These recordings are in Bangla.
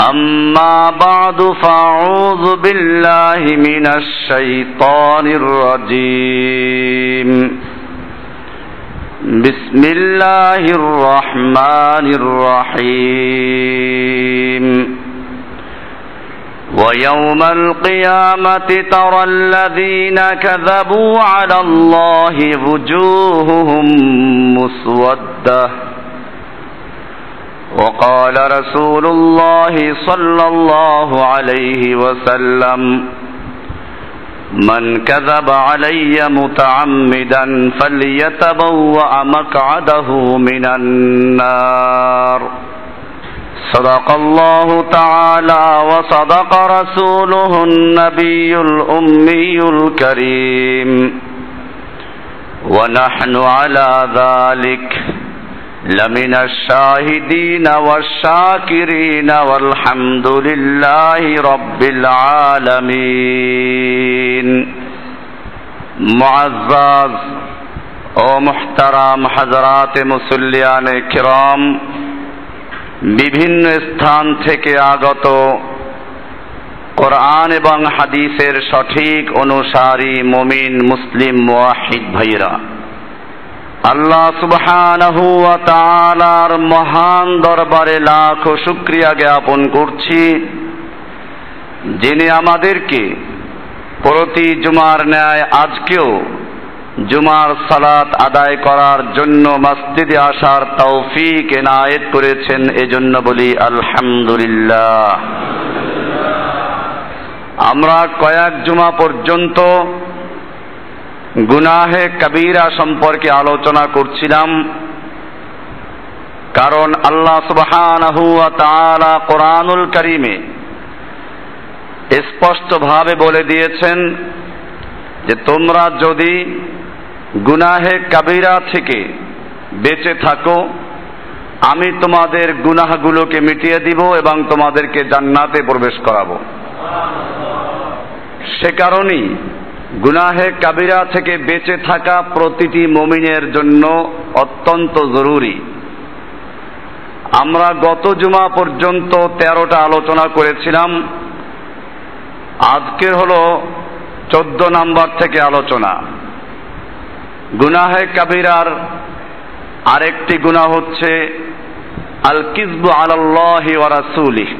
أما بعد فأعوذ بالله من الشيطان الرجيم. بسم الله الرحمن الرحيم. ويوم القيامة ترى الذين كذبوا على الله وجوههم مسودة. وقال رسول الله صلى الله عليه وسلم من كذب علي متعمدا فليتبوأ مقعده من النار. صدق الله تعالى وصدق رسوله النبي الأمي الكريم. ونحن على ذلك. لمن الشاهدين والشاكرين والحمد لله رب العالمين معزز ও মুহতারাম হাজরাত মুসল্লিয়ান কিরাম বিভিন্ন স্থান থেকে আগত কোরআন এবং হাদিসের সঠিক অনুসারী মুমিন মুসলিম মুয়াহিদ ভাইরা আল্লাহ সুবহানাহু ওয়া তাআলার মহান দরবারে লাখ শুকরিয়া জ্ঞাপন করছি। যিনি আমাদেরকে প্রতি জুমার ন্যায় আজকেও জুমার সালাত আদায় করার জন্য মসজিদে আসার তৌফিক এনায়েত করেছেন, এজন্য বলি আলহামদুলিল্লাহ। আমরা কয়েক জুমা পর্যন্ত গুনাহে কবিরা সম্পর্কে আলোচনা করছিলাম। কারণ আল্লাহ সুবহানাহু ওয়া তাআলা কোরআনুল কারীমে স্পষ্টভাবে বলে দিয়েছেন যে তোমরা যদি গুনাহে কাবিরা থেকে বেঁচে থাকো, আমি তোমাদের গুনাহগুলোকে মিটিয়ে দিব এবং তোমাদেরকে জান্নাতে প্রবেশ করাবো। সে কারণেই গুনাহে কাবিরা থেকে বেঁচে থাকা প্রতিটি মমিনের জন্য অত্যন্ত জরুরি। আমরা গত জুমা পর্যন্ত তেরোটা আলোচনা করেছিলাম। আজকের হল চোদ্দ নাম্বার থেকে আলোচনা। গুনাহে কাবিরার আরেকটি গুনাহ হচ্ছে আল কিসবু রাসূলিহি।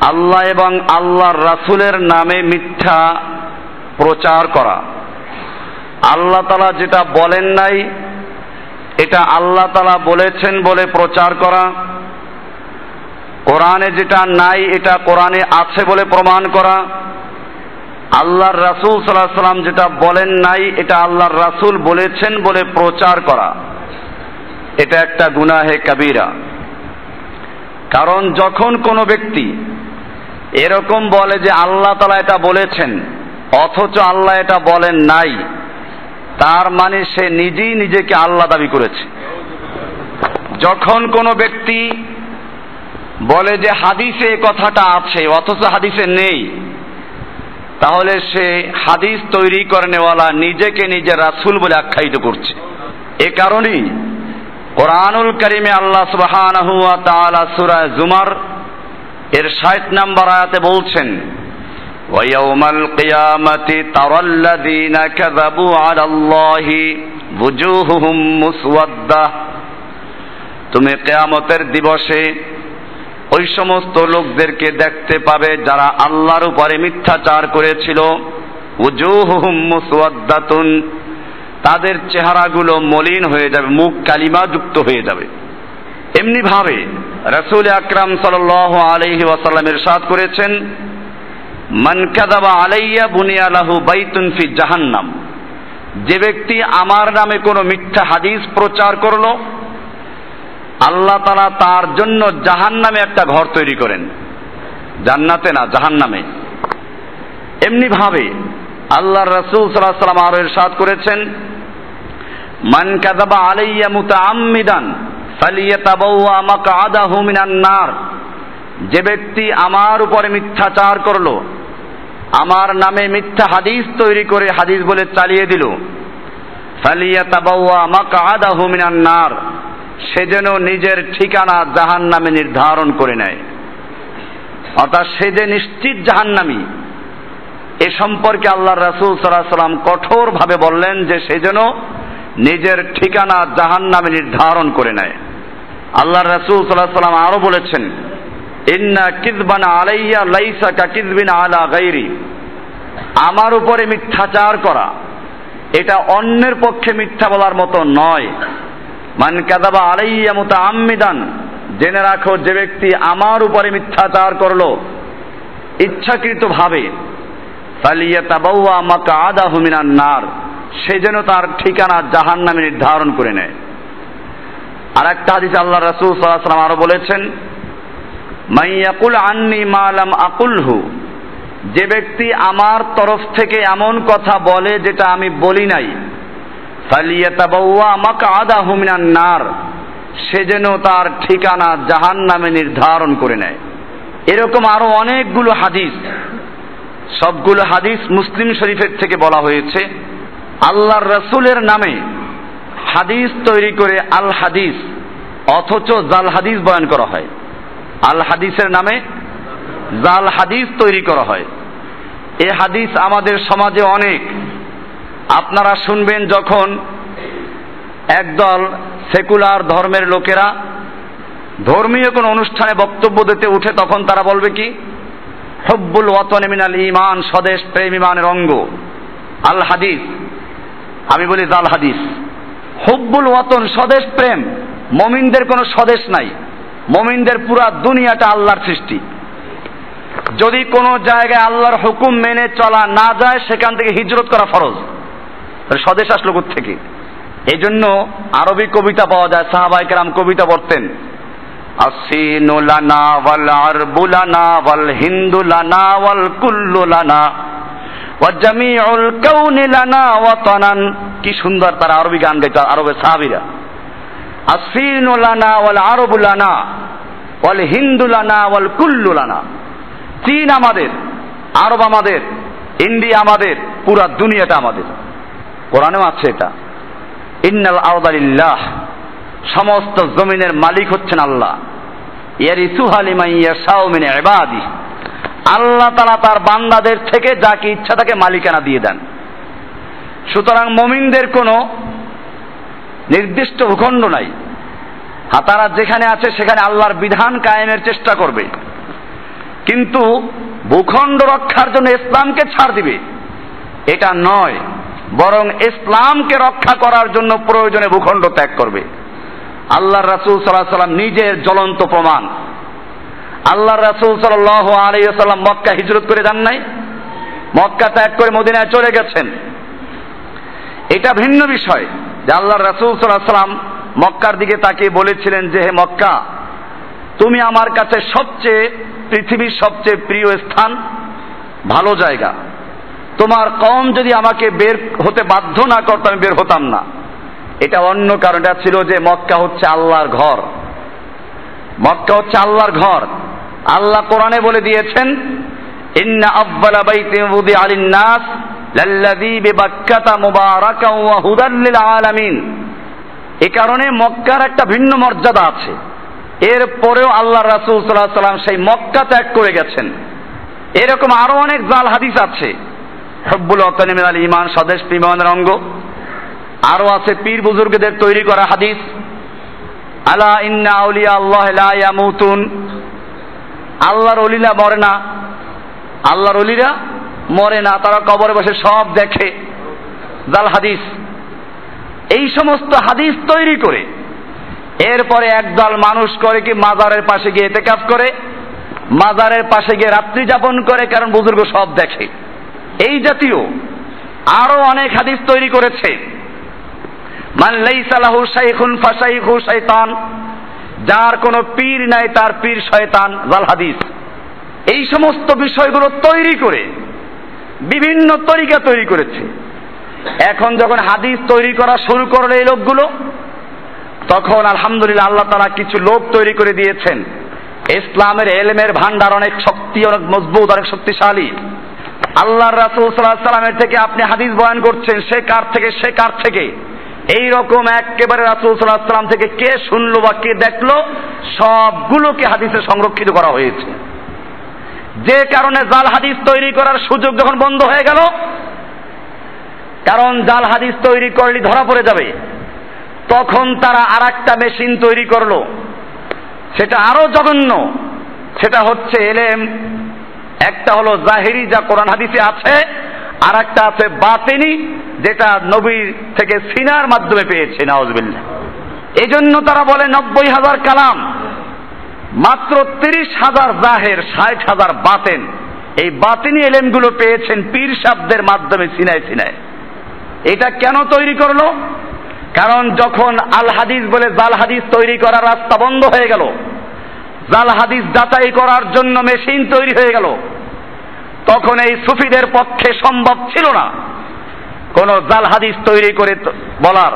আল্লাহ এবং আল্লাহর রাসূলের নামে মিথ্যা প্রচার করা। আল্লাহ তালা যেটা বলেন নাই, এটা আল্লাহ তালা বলেছেন বলে প্রচার করা। কোরআনে যেটা নাই, এটা কোরআনে আছে বলে প্রমাণ করা। আল্লাহর রাসুল সাল্লাহ সাল্লাম যেটা বলেন নাই, এটা আল্লাহর রাসুল বলেছেন বলে প্রচার করা। এটা একটা গুনাহে কাবিরা। কারণ যখন কোনো ব্যক্তি এরকম বলে যে আল্লাহ তালা এটা বলেছেন অথচ আল্লাহ এটা বলেন নাই। তার মানে সে নিজেই নিজেকে আল্লাহ দাবি করেছে। যখন কোনো ব্যক্তি বলে যে হাদিসে এ কথাটা আছে, অথচ হাদিসে নেই, তাহলে সে হাদিস তৈরি করে নেওয়ালা নিজেকে নিজে রাসুল বলে আখ্যায়িত করছে। এ কারণেই কোরআনুল করিমে আল্লাহ ওয়া তাআলা জুমার এর 60 নাম্বার আয়াতে বলছেন ويوم القيامة ترى الذين كذبوا على الله وجوههم مسودة তুমি কেয়ামতের দিবসে ওই সমস্ত লোকদেরকে দেখতে পাবে যারা আল্লাহর উপরে মিথ্যাচার করেছিল উজুহুহুম মুসওয়াদ্দাতুন তাদের চেহারাগুলো মলিন হয়ে যাবে মুখ কালিমা যুক্ত হয়ে যাবে এমনি ভাবে রাসূল আকরাম সাল্লাল্লাহু আলাইহি ওয়াসাল্লাম ইরশাদ করেছেন মান কাযাবা আলাইয়া বুনিয়া লাহু বাইতুন ফি জাহান্নাম। যে ব্যক্তি আমার নামে কোনো মিথ্যা হাদিস প্রচার করল, আল্লাহ তালা তার জন্য জাহান নামে একটা ঘর তৈরি করেন। জান্নাতে না জাহান নামে এমনি ভাবে আল্লাহ রসুল সাল্লাহ সাল্লাম আরও ইরশাদ করেছেন, মান কাযাবা আলাইয়া মুতাআম্মিদান ফালিয়াতাবাওয়া মাকআদাহু মিনান নার। যে ব্যক্তি আমার উপরে মিথ্যাচার করল আমার নামে মিথ্যা হাদিস তৈরি করে হাদিস বলে চালিয়ে দিল। নার। সে যেন নিজের ঠিকানা জাহান নামে নির্ধারণ করে নেয়। অর্থাৎ সে যে নিশ্চিত জাহান্নামী, এ সম্পর্কে আল্লাহ রাসুল সাল্লাহ সাল্লাম কঠোরভাবে বললেন যে সে যেন নিজের ঠিকানা জাহান নামে নির্ধারণ করে নেয়। আল্লাহ রাসুল সাল্লাহ সাল্লাম আরও বলেছেন ইন্না কিদবানা আলাইয়া লাইসা কা কিদবিনা আলা গাইরি। আমার উপরে মিথ্যাচার করা, এটা অন্যের পক্ষে মিথ্যা বলার মতো নয়। মান কাদাবা আলাইয়া মুতাআম্মিদান, জেনে রাখো যে ব্যক্তি আমার উপরে মিথ্যাচার করল ইচ্ছাকৃত ভাবে ফালিয়াতাবাওয়া মাকআদাহু মিনান নার, সে যেন তার ঠিকানা জাহান নামে নির্ধারণ করে নেয়। আর একটা হাদিস আল্লাহ রাসূল আলাইহি আরও বলেছেন মাইয়াকুল আন্নি মালাম আকুলহু। যে ব্যক্তি আমার তরফ থেকে এমন কথা বলে যেটা আমি বলি নাই নার। সে যেন তার ঠিকানা জাহান নামে নির্ধারণ করে নেয়। এরকম আরও অনেকগুলো হাদিস। সবগুলো হাদিস মুসলিম শরীফের থেকে বলা হয়েছে। আল্লাহর রসুলের নামে হাদিস তৈরি করে আল হাদিস, অথচ জাল হাদিস বয়ান করা হয়। আল হাদিসের নামে জাল হাদিস তৈরি করা হয়। এ হাদিস আমাদের সমাজে অনেক। আপনারা শুনবেন যখন একদল সেকুলার ধর্মের লোকেরা ধর্মীয় কোনো অনুষ্ঠানে বক্তব্য দিতে উঠে, তখন তারা বলবে কি? হব্বুল ওয়াতন মিনাল ইমান স্বদেশ প্রেম ইমানের অঙ্গ। আল হাদিস। আমি বলি জাল হাদিস। হব্বুল ওয়াতন, স্বদেশ প্রেম। মমিনদের কোনো স্বদেশ নাই। মমিনদের পুরা দুনিয়াটা আল্লাহর সৃষ্টি। যদি কোনো জায়গায় আল্লাহর হুকুম মেনে চলা না যায়, সেখান থেকে হিজরত করা ফরজ। স্বদেশ আসলো থেকে এই জন্য আরবি কবিতা পাওয়া যায় সাহাবাইকেরাম কবিতা পড়তেন। লানা ওয়াল আরবু লানা ওয়াল হিন্দু লানা ওয়াল কুল্লু লানা ওয়া জামিউল কাউনি লানা ওয়াতানান। কি সুন্দর তারা আরবি গান গাইতো, আরবের সাহাবীরা। আসিনু লানা ওয়াল আরবু লানা ওয়াল হিন্দু লানা ওয়াল কুল্লু লানা। চীন আমাদের, আরব আমাদের, ইন্ডিয়া আমাদের, পুরা দুনিয়াটা আমাদের। কোরআনেও আছে এটা। ইন্নাল আওদালিল্লাহ সমস্ত জমিনের মালিক হচ্ছেন আল্লাহ। এবাদি আল্লাহ তারা তার বান্দাদের থেকে যাকে ইচ্ছা তাকে মালিকানা দিয়ে দেন। সুতরাং মমিনদের কোনো নির্দিষ্ট ভূখণ্ড নাই। তারা যেখানে আছে, সেখানে আল্লাহর বিধান কায়েমের চেষ্টা করবে। কিন্তু ভূখণ্ড রক্ষার জন্য ইসলামকে ছাড় দিবে, এটা নয়। বরং ইসলামকে রক্ষা করার জন্য প্রয়োজনে ভূখণ্ড ত্যাগ করবে। আল্লাহ রাসুল সাল্লাহ সাল্লাম নিজের জ্বলন্ত প্রমাণ। আল্লাহ রাসুল সাল্লাহ আলাইসাল্লাম মক্কা হিজরত করে যান নাই? মক্কা ত্যাগ করে মদিনায় চলে গেছেন। এটা ভিন্ন বিষয়। যে আল্লাহ রাসুল সাল্লাম মক্কার দিকে তাকিয়ে বলেছিলেন যে, হে মক্কা, তুমি আমার কাছে সবচেয়ে, পৃথিবীর সবচেয়ে প্রিয় স্থান, ভালো জায়গা। তোমার কম যদি আমাকে বের হতে বাধ্য না করতো, আমি বের হতাম না। এটা অন্য কারণ এটা ছিল যে, মক্কা হচ্ছে আল্লাহর ঘর। মক্কা হচ্ছে আল্লাহর ঘর। আল্লাহ কোরআনে বলে দিয়েছেন, ইন্না আব্বালা বাইতি আলিন নাস আলামিন এ কারণে মক্কার একটা ভিন্ন মর্যাদা আছে। এরপরেও আল্লাহ রাসুল সাল্লাহ সাল্লাম সেই মক্কা ত্যাগ করে গেছেন। এরকম আরও অনেক জাল হাদিস আছে। হব্বুল অতনিমিন আল ইমান স্বদেশ বিমানের অঙ্গ। আরও আছে পীর বুজুর্গদের তৈরি করা হাদিস। আলা ইন্না আউলিয়া আল্লাহ লা ইয়ামুতুন। আল্লাহর অলিরা মরে না। আল্লাহর অলিরা মরে না, তারা কবরে বসে সব দেখে। জাল হাদিস। এই সমস্ত হাদিস তৈরি করে, এরপরে একদল মানুষ করে কি মাজারের পাশে গিয়ে এতেকাফ করে, মাজারের পাশে গিয়ে রাত্রি যাপন করে, কারণ বুজুর্গ সব দেখে। এই জাতীয় আরও অনেক হাদিস তৈরি করেছে। যার কোনো পীর নাই, তার পীর শয়তান, জাল হাদিস। এই সমস্ত বিষয়গুলো তৈরি করে বিভিন্ন তরিকা তৈরি করেছে। এখন যখন হাদিস তৈরি করা শুরু করল এই লোকগুলো, তখন আলহামদুলিল্লাহ আল্লাহ তারা কিছু লোক তৈরি করে দিয়েছেন। ইসলামের এলেমের ভান্ডার অনেক শক্তি, অনেক মজবুত, অনেক শক্তিশালী। আল্লাহ রাসুল সাল্লাহ সাল্লামের থেকে আপনি হাদিস বয়ান করছেন, সে কার থেকে, সে কার থেকে? এই রকম একেবারে রাসুল সাল্লাহ সাল্লাম থেকে কে শুনলো বা কে দেখল, সবগুলোকে হাদিসে সংরক্ষিত করা হয়েছে। যে কারণে জাল হাদিস তৈরি করার সুযোগ যখন বন্ধ হয়ে গেল, কারণ জাল হাদিস তৈরি করলে ধরা পড়ে যাবে। তখন তারা আর একটা মেশিন তৈরি করল। সেটা আরও জঘন্য। সেটা হচ্ছে এলেম। একটা হলো জাহেরি, যা কোরআন হাদিসে আছে আর একটা আছে বাতেনি, যেটা নবীর থেকে সিনার মাধ্যমে পেয়েছে নাওজবিল্লা এই জন্য তারা বলে নব্বই হাজার কালাম। মাত্র তিরিশ হাজার জাহের, ষাট হাজার বাতেন। এই বাতিনি এলেমগুলো পেয়েছেন পীর শব্দের মাধ্যমে সিনায় সিনায়। এটা কেন তৈরি করল? কারণ যখন আল হাদিস বলে, জাল হাদিস তৈরি করার রাস্তা বন্ধ হয়ে গেল, জাল হাদিস যাচাই করার জন্য মেশিন তৈরি হয়ে গেল, তখন এই সুফিদের পক্ষে সম্ভব ছিল না। কোন জাল হাদিস তৈরি করে বলার।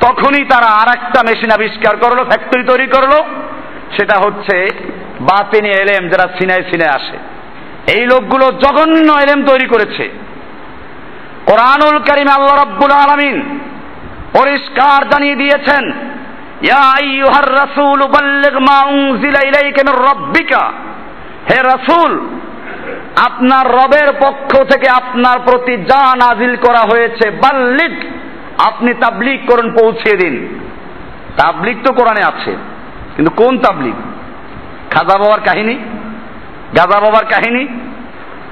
তখনই তারা আর একটা মেশিন আবিষ্কার করল, ফ্যাক্টরি তৈরি করল। সেটা হচ্ছে বাতিনি এলেম যারা সিনায় সিনায় আসে। এই লোকগুলো জঘন্য এলেম তৈরি করেছে। কোরআনুল করিম আল্লাহ রাব্বুল আলামিন পরিষ্কার জানিয়ে দিয়েছেন হে রাসূল, আপনার রবের পক্ষ থেকে আপনার প্রতি যা নাজিল করা হয়েছে বাল্লিগ, আপনি তাবলিগ করুন, পৌঁছে দিন। তাবলিগ তো কোরআনে আছে। কিন্তু কোন তাবলিগ? খাজা বাবার কাহিনী? গাজা বাবার কাহিনী?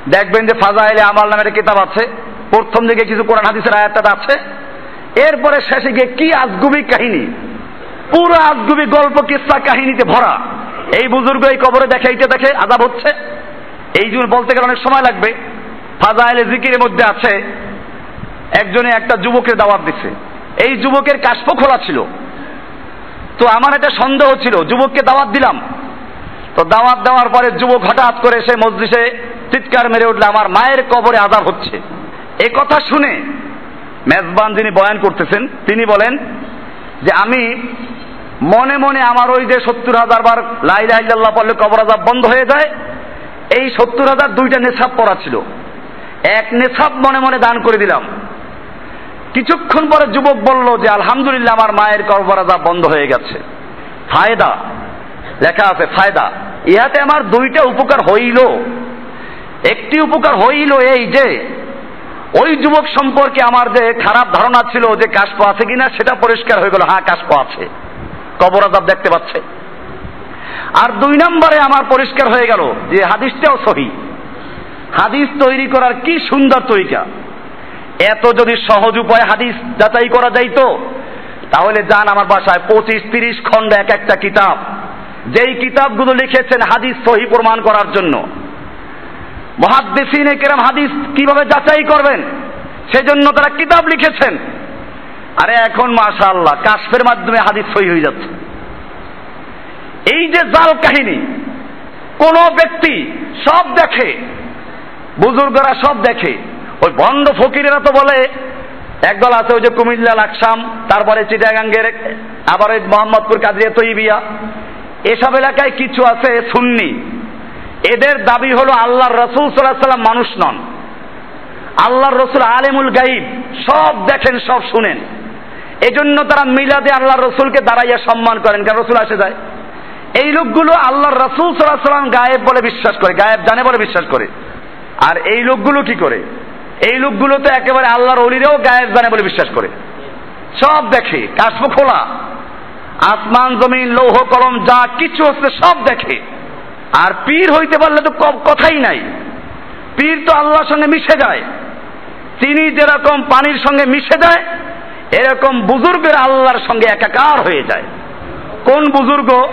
দেখবেন যে ফাজাইলে আমাল নামের একটা কিতাব আছে। প্রথম দিকে কিছু কোরআন হাদিসের আয়াতটা আছে। এরপরে শেষে গিয়ে কি আজগুবি কাহিনী? পুরো আজগুবি গল্প কিসা কাহিনীতে ভরা। এই বুজুর্গ এই কবরে দেখে, এইটা দেখে আজাব হচ্ছে। এই জন্য বলতে গেলে অনেক সময় লাগবে। ফাজাইলে জিকিরের মধ্যে আছে, একজনে একটা যুবকের দাওয়াত দিছে। এই যুবকের কাশপ খোলা ছিল। তো আমার এটা সন্দেহ ছিল, যুবককে দাওয়াত দিলাম। তো দাওয়াত দেওয়ার পরে যুবক হঠাৎ করে সে মসজিদে চিৎকার মেরে উঠলে, আমার মায়ের কবরে আজাব হচ্ছে। এ কথা শুনে মেজবান যিনি বয়ান করতেছেন, তিনি বলেন যে, আমি মনে মনে আমার ওই যে সত্তর হাজার বার লাইলাহ পড়লে কবর আজাব বন্ধ হয়ে যায়, এই সত্তর হাজার দুইটা নেশাব পড়া ছিল। এক নেশাব মনে মনে দান করে দিলাম। কিছুক্ষণ পরে যুবক বলল যে, আলহামদুলিল্লাহ, আমার মায়ের আজাব বন্ধ হয়ে গেছে। ফায়দা? লেখা আছে, ফায়দা। ইহাতে আমার দুইটা উপকার হইল। একটি উপকার হইল এই যে, ওই যুবক সম্পর্কে আমার যে খারাপ ধারণা ছিল যে কাশপ আছে কিনা, সেটা পরিষ্কার হয়ে গেল। হ্যাঁ কাশপ আছে। কবর আজাব দেখতে পাচ্ছে। আর দুই নম্বরে আমার পরিষ্কার হয়ে গেল যে, হাদিসটাও সহি। হাদিস তৈরি করার কি সুন্দর তরিকা। এত যদি সহজ উপায় হাদিস যাচাই করা যাইতো, তাহলে যান আমার বাসায় পঁচিশ, তিরিশ খণ্ড এক একটা কিতাব। যেই কিতাবগুলো লিখেছেন হাদিস সহি প্রমাণ করার জন্য। মহাদ্দেশিনে কেরাম হাদিস কীভাবে যাচাই করবেন? সেজন্য তারা কিতাব লিখেছেন। আরে এখন মাশা আল্লাহ মাধ্যমে হাদিস সহি হয়ে যাচ্ছে। এই যে জাল কাহিনী, কোন ব্যক্তি সব দেখে, বুজুর্গরা সব দেখে ওই ভণ্ড ফকিরেরা তো বলে একদল আছে ওই যে কুমিল্লা লাকসাম তারপরে চিটাগাঙ্গের, আবার ওই মোহাম্মদপুর কাদিয়া তৈবিয়া। এসব এলাকায় কিছু আছে সুন্নি। এদের দাবি হলো আল্লাহর রসুল সাল্লাহ সাল্লাম মানুষ নন। আল্লাহর রসুল আলেমুল গাইব সব দেখেন, সব শুনেন। এজন্য তারা মিলাদে আল্লাহ রসুলকে দাঁড়াইয়া সম্মান করেন, কারণ রসুল আসে যায়। এই লোকগুলো আল্লাহর রসুল সাল্লাহ সাল্লাম গায়েব বলে বিশ্বাস করে, গায়েব জানে বলে বিশ্বাস করে। আর এই লোকগুলো কি করে? এই লোকগুলো তো একেবারে আল্লাহর অলিরেও গায়েব জানে বলে বিশ্বাস করে। সব দেখে কাশ্ম খোলা। আসমান, জমিন, লৌহ, কলম, যা কিছু হচ্ছে সব দেখে। আর পীর হইতে পারলে তো কথাই নাই। পীর তো আল্লাহর সঙ্গে মিশে যায়। তিনি যেরকম পানির সঙ্গে মিশে যায়, এরকম বুজুর্গের আল্লাহর সঙ্গে একাকার হয়ে যায়। কোন বুজুর্গ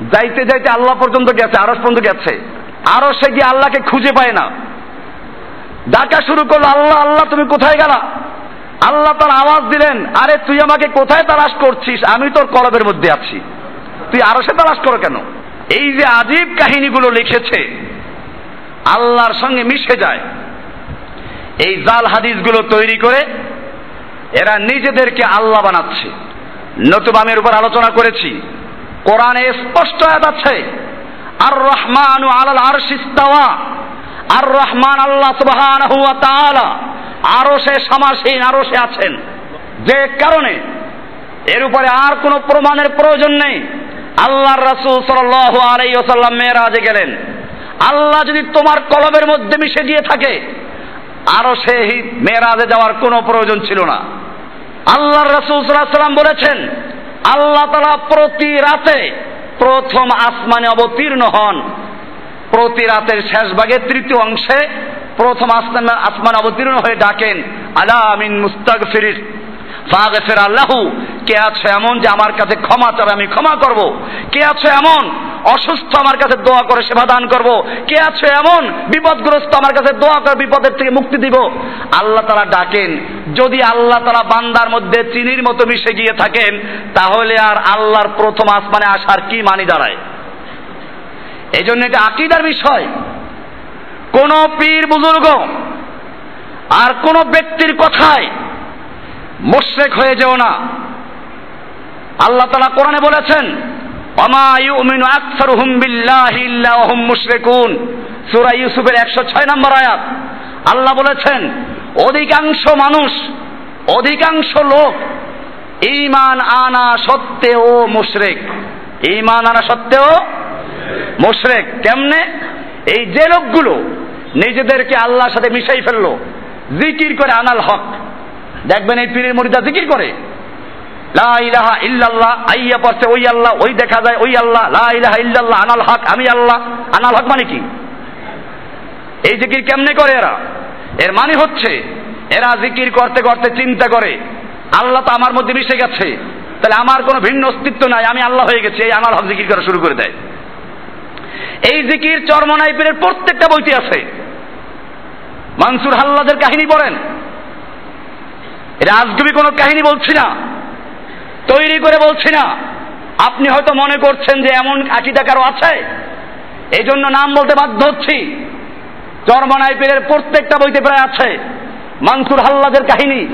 যাইতে যাইতে আল্লাহ পর্যন্ত গেছে আরস পর্যন্ত গেছে। আরও সে গিয়ে আল্লাহকে খুঁজে পায় না। ডাকা শুরু করল, আল্লাহ আল্লাহ, তুমি কোথায় গেলা? আল্লাহ তার আওয়াজ দিলেন, আরে, তুই আমাকে কোথায় তালাশ করছিস? আমি তোর কলবের মধ্যে আছি। তুই আরও সে তালাশ করো কেন? এই যে আজীব কাহিনীগুলো লিখেছে, আল্লাহর সঙ্গে মিশে যায়। এই জাল হাদিসগুলো তৈরি করে এরা নিজেদেরকে আল্লাহ বানাচ্ছে। নতুবা আমি উপর আলোচনা করেছি। কোরআনে স্পষ্ট আয়াত আছে আর রহমান আলাল আরশিস্তাওয়া আর রহমান আল্লাহ তাআলা আরও সে সমাসীন, আরও সে আছেন। যে কারণে এর উপরে আর কোনো প্রমাণের প্রয়োজন নেই। আল্লাহর রাসূল সাল্লাল্লাহু আলাইহি ওয়াসাল্লাম মেরাজে গেলেন। আল্লাহ যদি তোমার কলবের মধ্যে মিশে দিয়ে থাকে, আরও সেই মেয়েরাজে যাওয়ার কোনো প্রয়োজন ছিল না। আল্লাহর রাসূল সাল্লাল্লাহু সাল্লাম বলেছেন, আল্লাহ তালা প্রতি রাতে প্রথম আসমানে অবতীর্ণ হন। প্রতি রাতের শেষ ভাগে তৃতীয় অংশে প্রথম আসমান আসমান অবতীর্ণ হয়ে ডাকেন, আলা আমিন মুস্তাক ফিরির ফাগফির আল্লাহু কে আছে এমন যে আমার কাছে ক্ষমা চাবে, আমি ক্ষমা করব কে আছে এমন, অসুস্থ আমার কাছে দোয়া করে সেবা দান করব কে আছে এমন, বিপদগ্রস্ত আমার কাছে দোয়া করে বিপদের থেকে মুক্তি দিব আল্লাহ তারা ডাকেন, যদি আল্লাহ তারা বান্দার মধ্যে চিনির মতো মিশে গিয়ে থাকেন, তাহলে আর আল্লাহর প্রথম আসমানে আসার কি মানি দাঁড়ায়? এই জন্য এটা আকিদার বিষয়। কোন পীর বুজুর্গ আর কোন ব্যক্তির কথায় মোশরেক হয়ে যেও না। আল্লাহ তালা কোরআনে বলেছেন সূরা ইউসুফের 106 নম্বর আয়াত। আল্লাহ বলেছেন, অধিকাংশ মানুষ, অধিকাংশ লোক ঈমান আনা সত্ত্বেও মুশরিক। ঈমান আনা সত্ত্বেও মুশরিক কেমনে? এই যে লোকগুলো নিজেদেরকে আল্লাহর সাথে মিশাই ফেলল, জিকির করে আনাল হক। দেখবেন এই পীরের মরিদা জিকির করে। লা ইলাহা ইল্লাল্লাহ, আইয়া পড়ছে ওই আল্লাহ, ওই দেখা যায় ওই আল্লাহ। লা ইলাহা ইল্লাল্লাহ, আনাল হক, আমি আল্লাহ। আনাল হক মানে কি? এই জিকির কেমনে করে এরা? এর মানে হচ্ছে, এরা জিকির করতে করতে চিন্তা করে, আল্লাহ তো আমার মধ্যে মিশে গেছে, তাহলে আমার কোনো ভিন্ন অস্তিত্ব নাই, আমি আল্লাহ হয়ে গেছি, এই আনাল হক জিকির করা শুরু করে দেয়। এই জিকির চরমনাই পীরের প্রত্যেকটা বইতে আছে। মানসুর হাল্লাদের কাহিনী পড়েন। এটা আজগুবি কোনো কাহিনী বলছি না। তৈরি করে বলছি না। আপনি হয়তো মনে করছেন যে এমন আকিদা কারও আছে? এই জন্য নাম বলতে বাধ্য হচ্ছি। চরমনাই পীরের প্রত্যেকটা বইতে প্রায় আছে। মানসুর হাল্লাদের কাহিনী।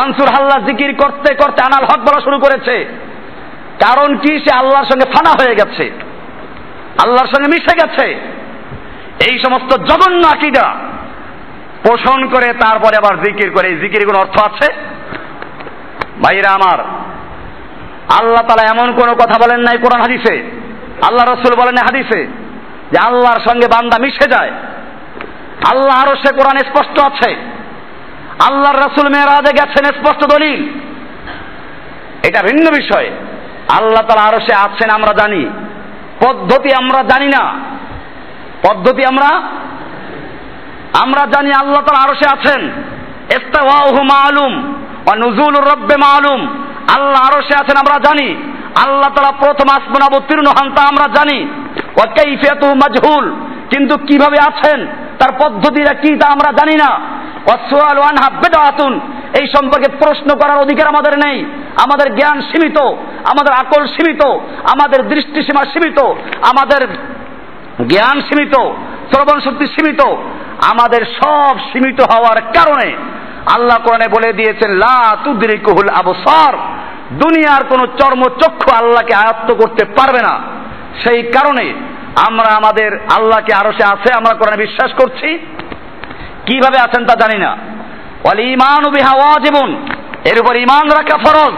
মানসুর হাল্লা জিকির করতে করতে আনাল হক বলা শুরু করেছে। কারণ কি? সে আল্লাহর সঙ্গে ফানা হয়ে গেছে। আল্লাহর সঙ্গে মিশে গেছে। এই সমস্ত জঘন্য আকিদা পোষণ করে তারপরে আবার জিকির করে। এই জিকির কোনো অর্থ আছে, ভাইরা আমার, আল্লাহ তালা এমন কোনো কথা বলেন নাই কোরআন হাদিসে। আল্লাহ রসুল বলেন হাদিসে যে আল্লাহর সঙ্গে বান্দা মিশে যায়। আল্লাহ আরও সে কোরআন স্পষ্ট আছে। আল্লাহর রসুল মেয়েরাজে গেছেন স্পষ্ট দলিল। এটা ভিন্ন বিষয়। আল্লাহ তালা আরও সে আছেন, আমরা জানি। পদ্ধতি আমরা জানি না। পদ্ধতি আমরা আমরা জানি আল্লাহ তালা আরও সে আছেন। ইস্তাওয়াহু মালুম নুজুলুর রব্বে মালুম। আল্লাহ আরও সে আছেন, আমরা জানি। আল্লাহ তালা প্রথম আসমান অবতীর্ণ হন তা আমরা জানি। মাজহুল, কিন্তু কীভাবে আছেন, তার পদ্ধতিটা কি তা আমরা জানি না। ওয়াসওয়াল ওয়ান হাব্বেদাতুন এই সম্পর্কে প্রশ্ন করার অধিকার আমাদের নেই। আমাদের জ্ঞান সীমিত, আমাদের আকল সীমিত, আমাদের দৃষ্টিসীমা সীমিত, আমাদের জ্ঞান সীমিত, শ্রবণ শক্তি সীমিত, আমাদের সব সীমিত হওয়ার কারণে আল্লাহ কোরআনে বলে দিয়েছেন, লা তুদরিকুহুল আবসার। দুনিয়ার কোন চর্মচক্ষু আল্লাহকে আয়ত্ত করতে পারবে না। সেই কারণে আমরা আমাদের আল্লাহকে আরও সে আছে, আমরা কোরআনে বিশ্বাস করছি। কীভাবে আছেন তা জানি না। এর উপর ইমান রাখা ফরজ।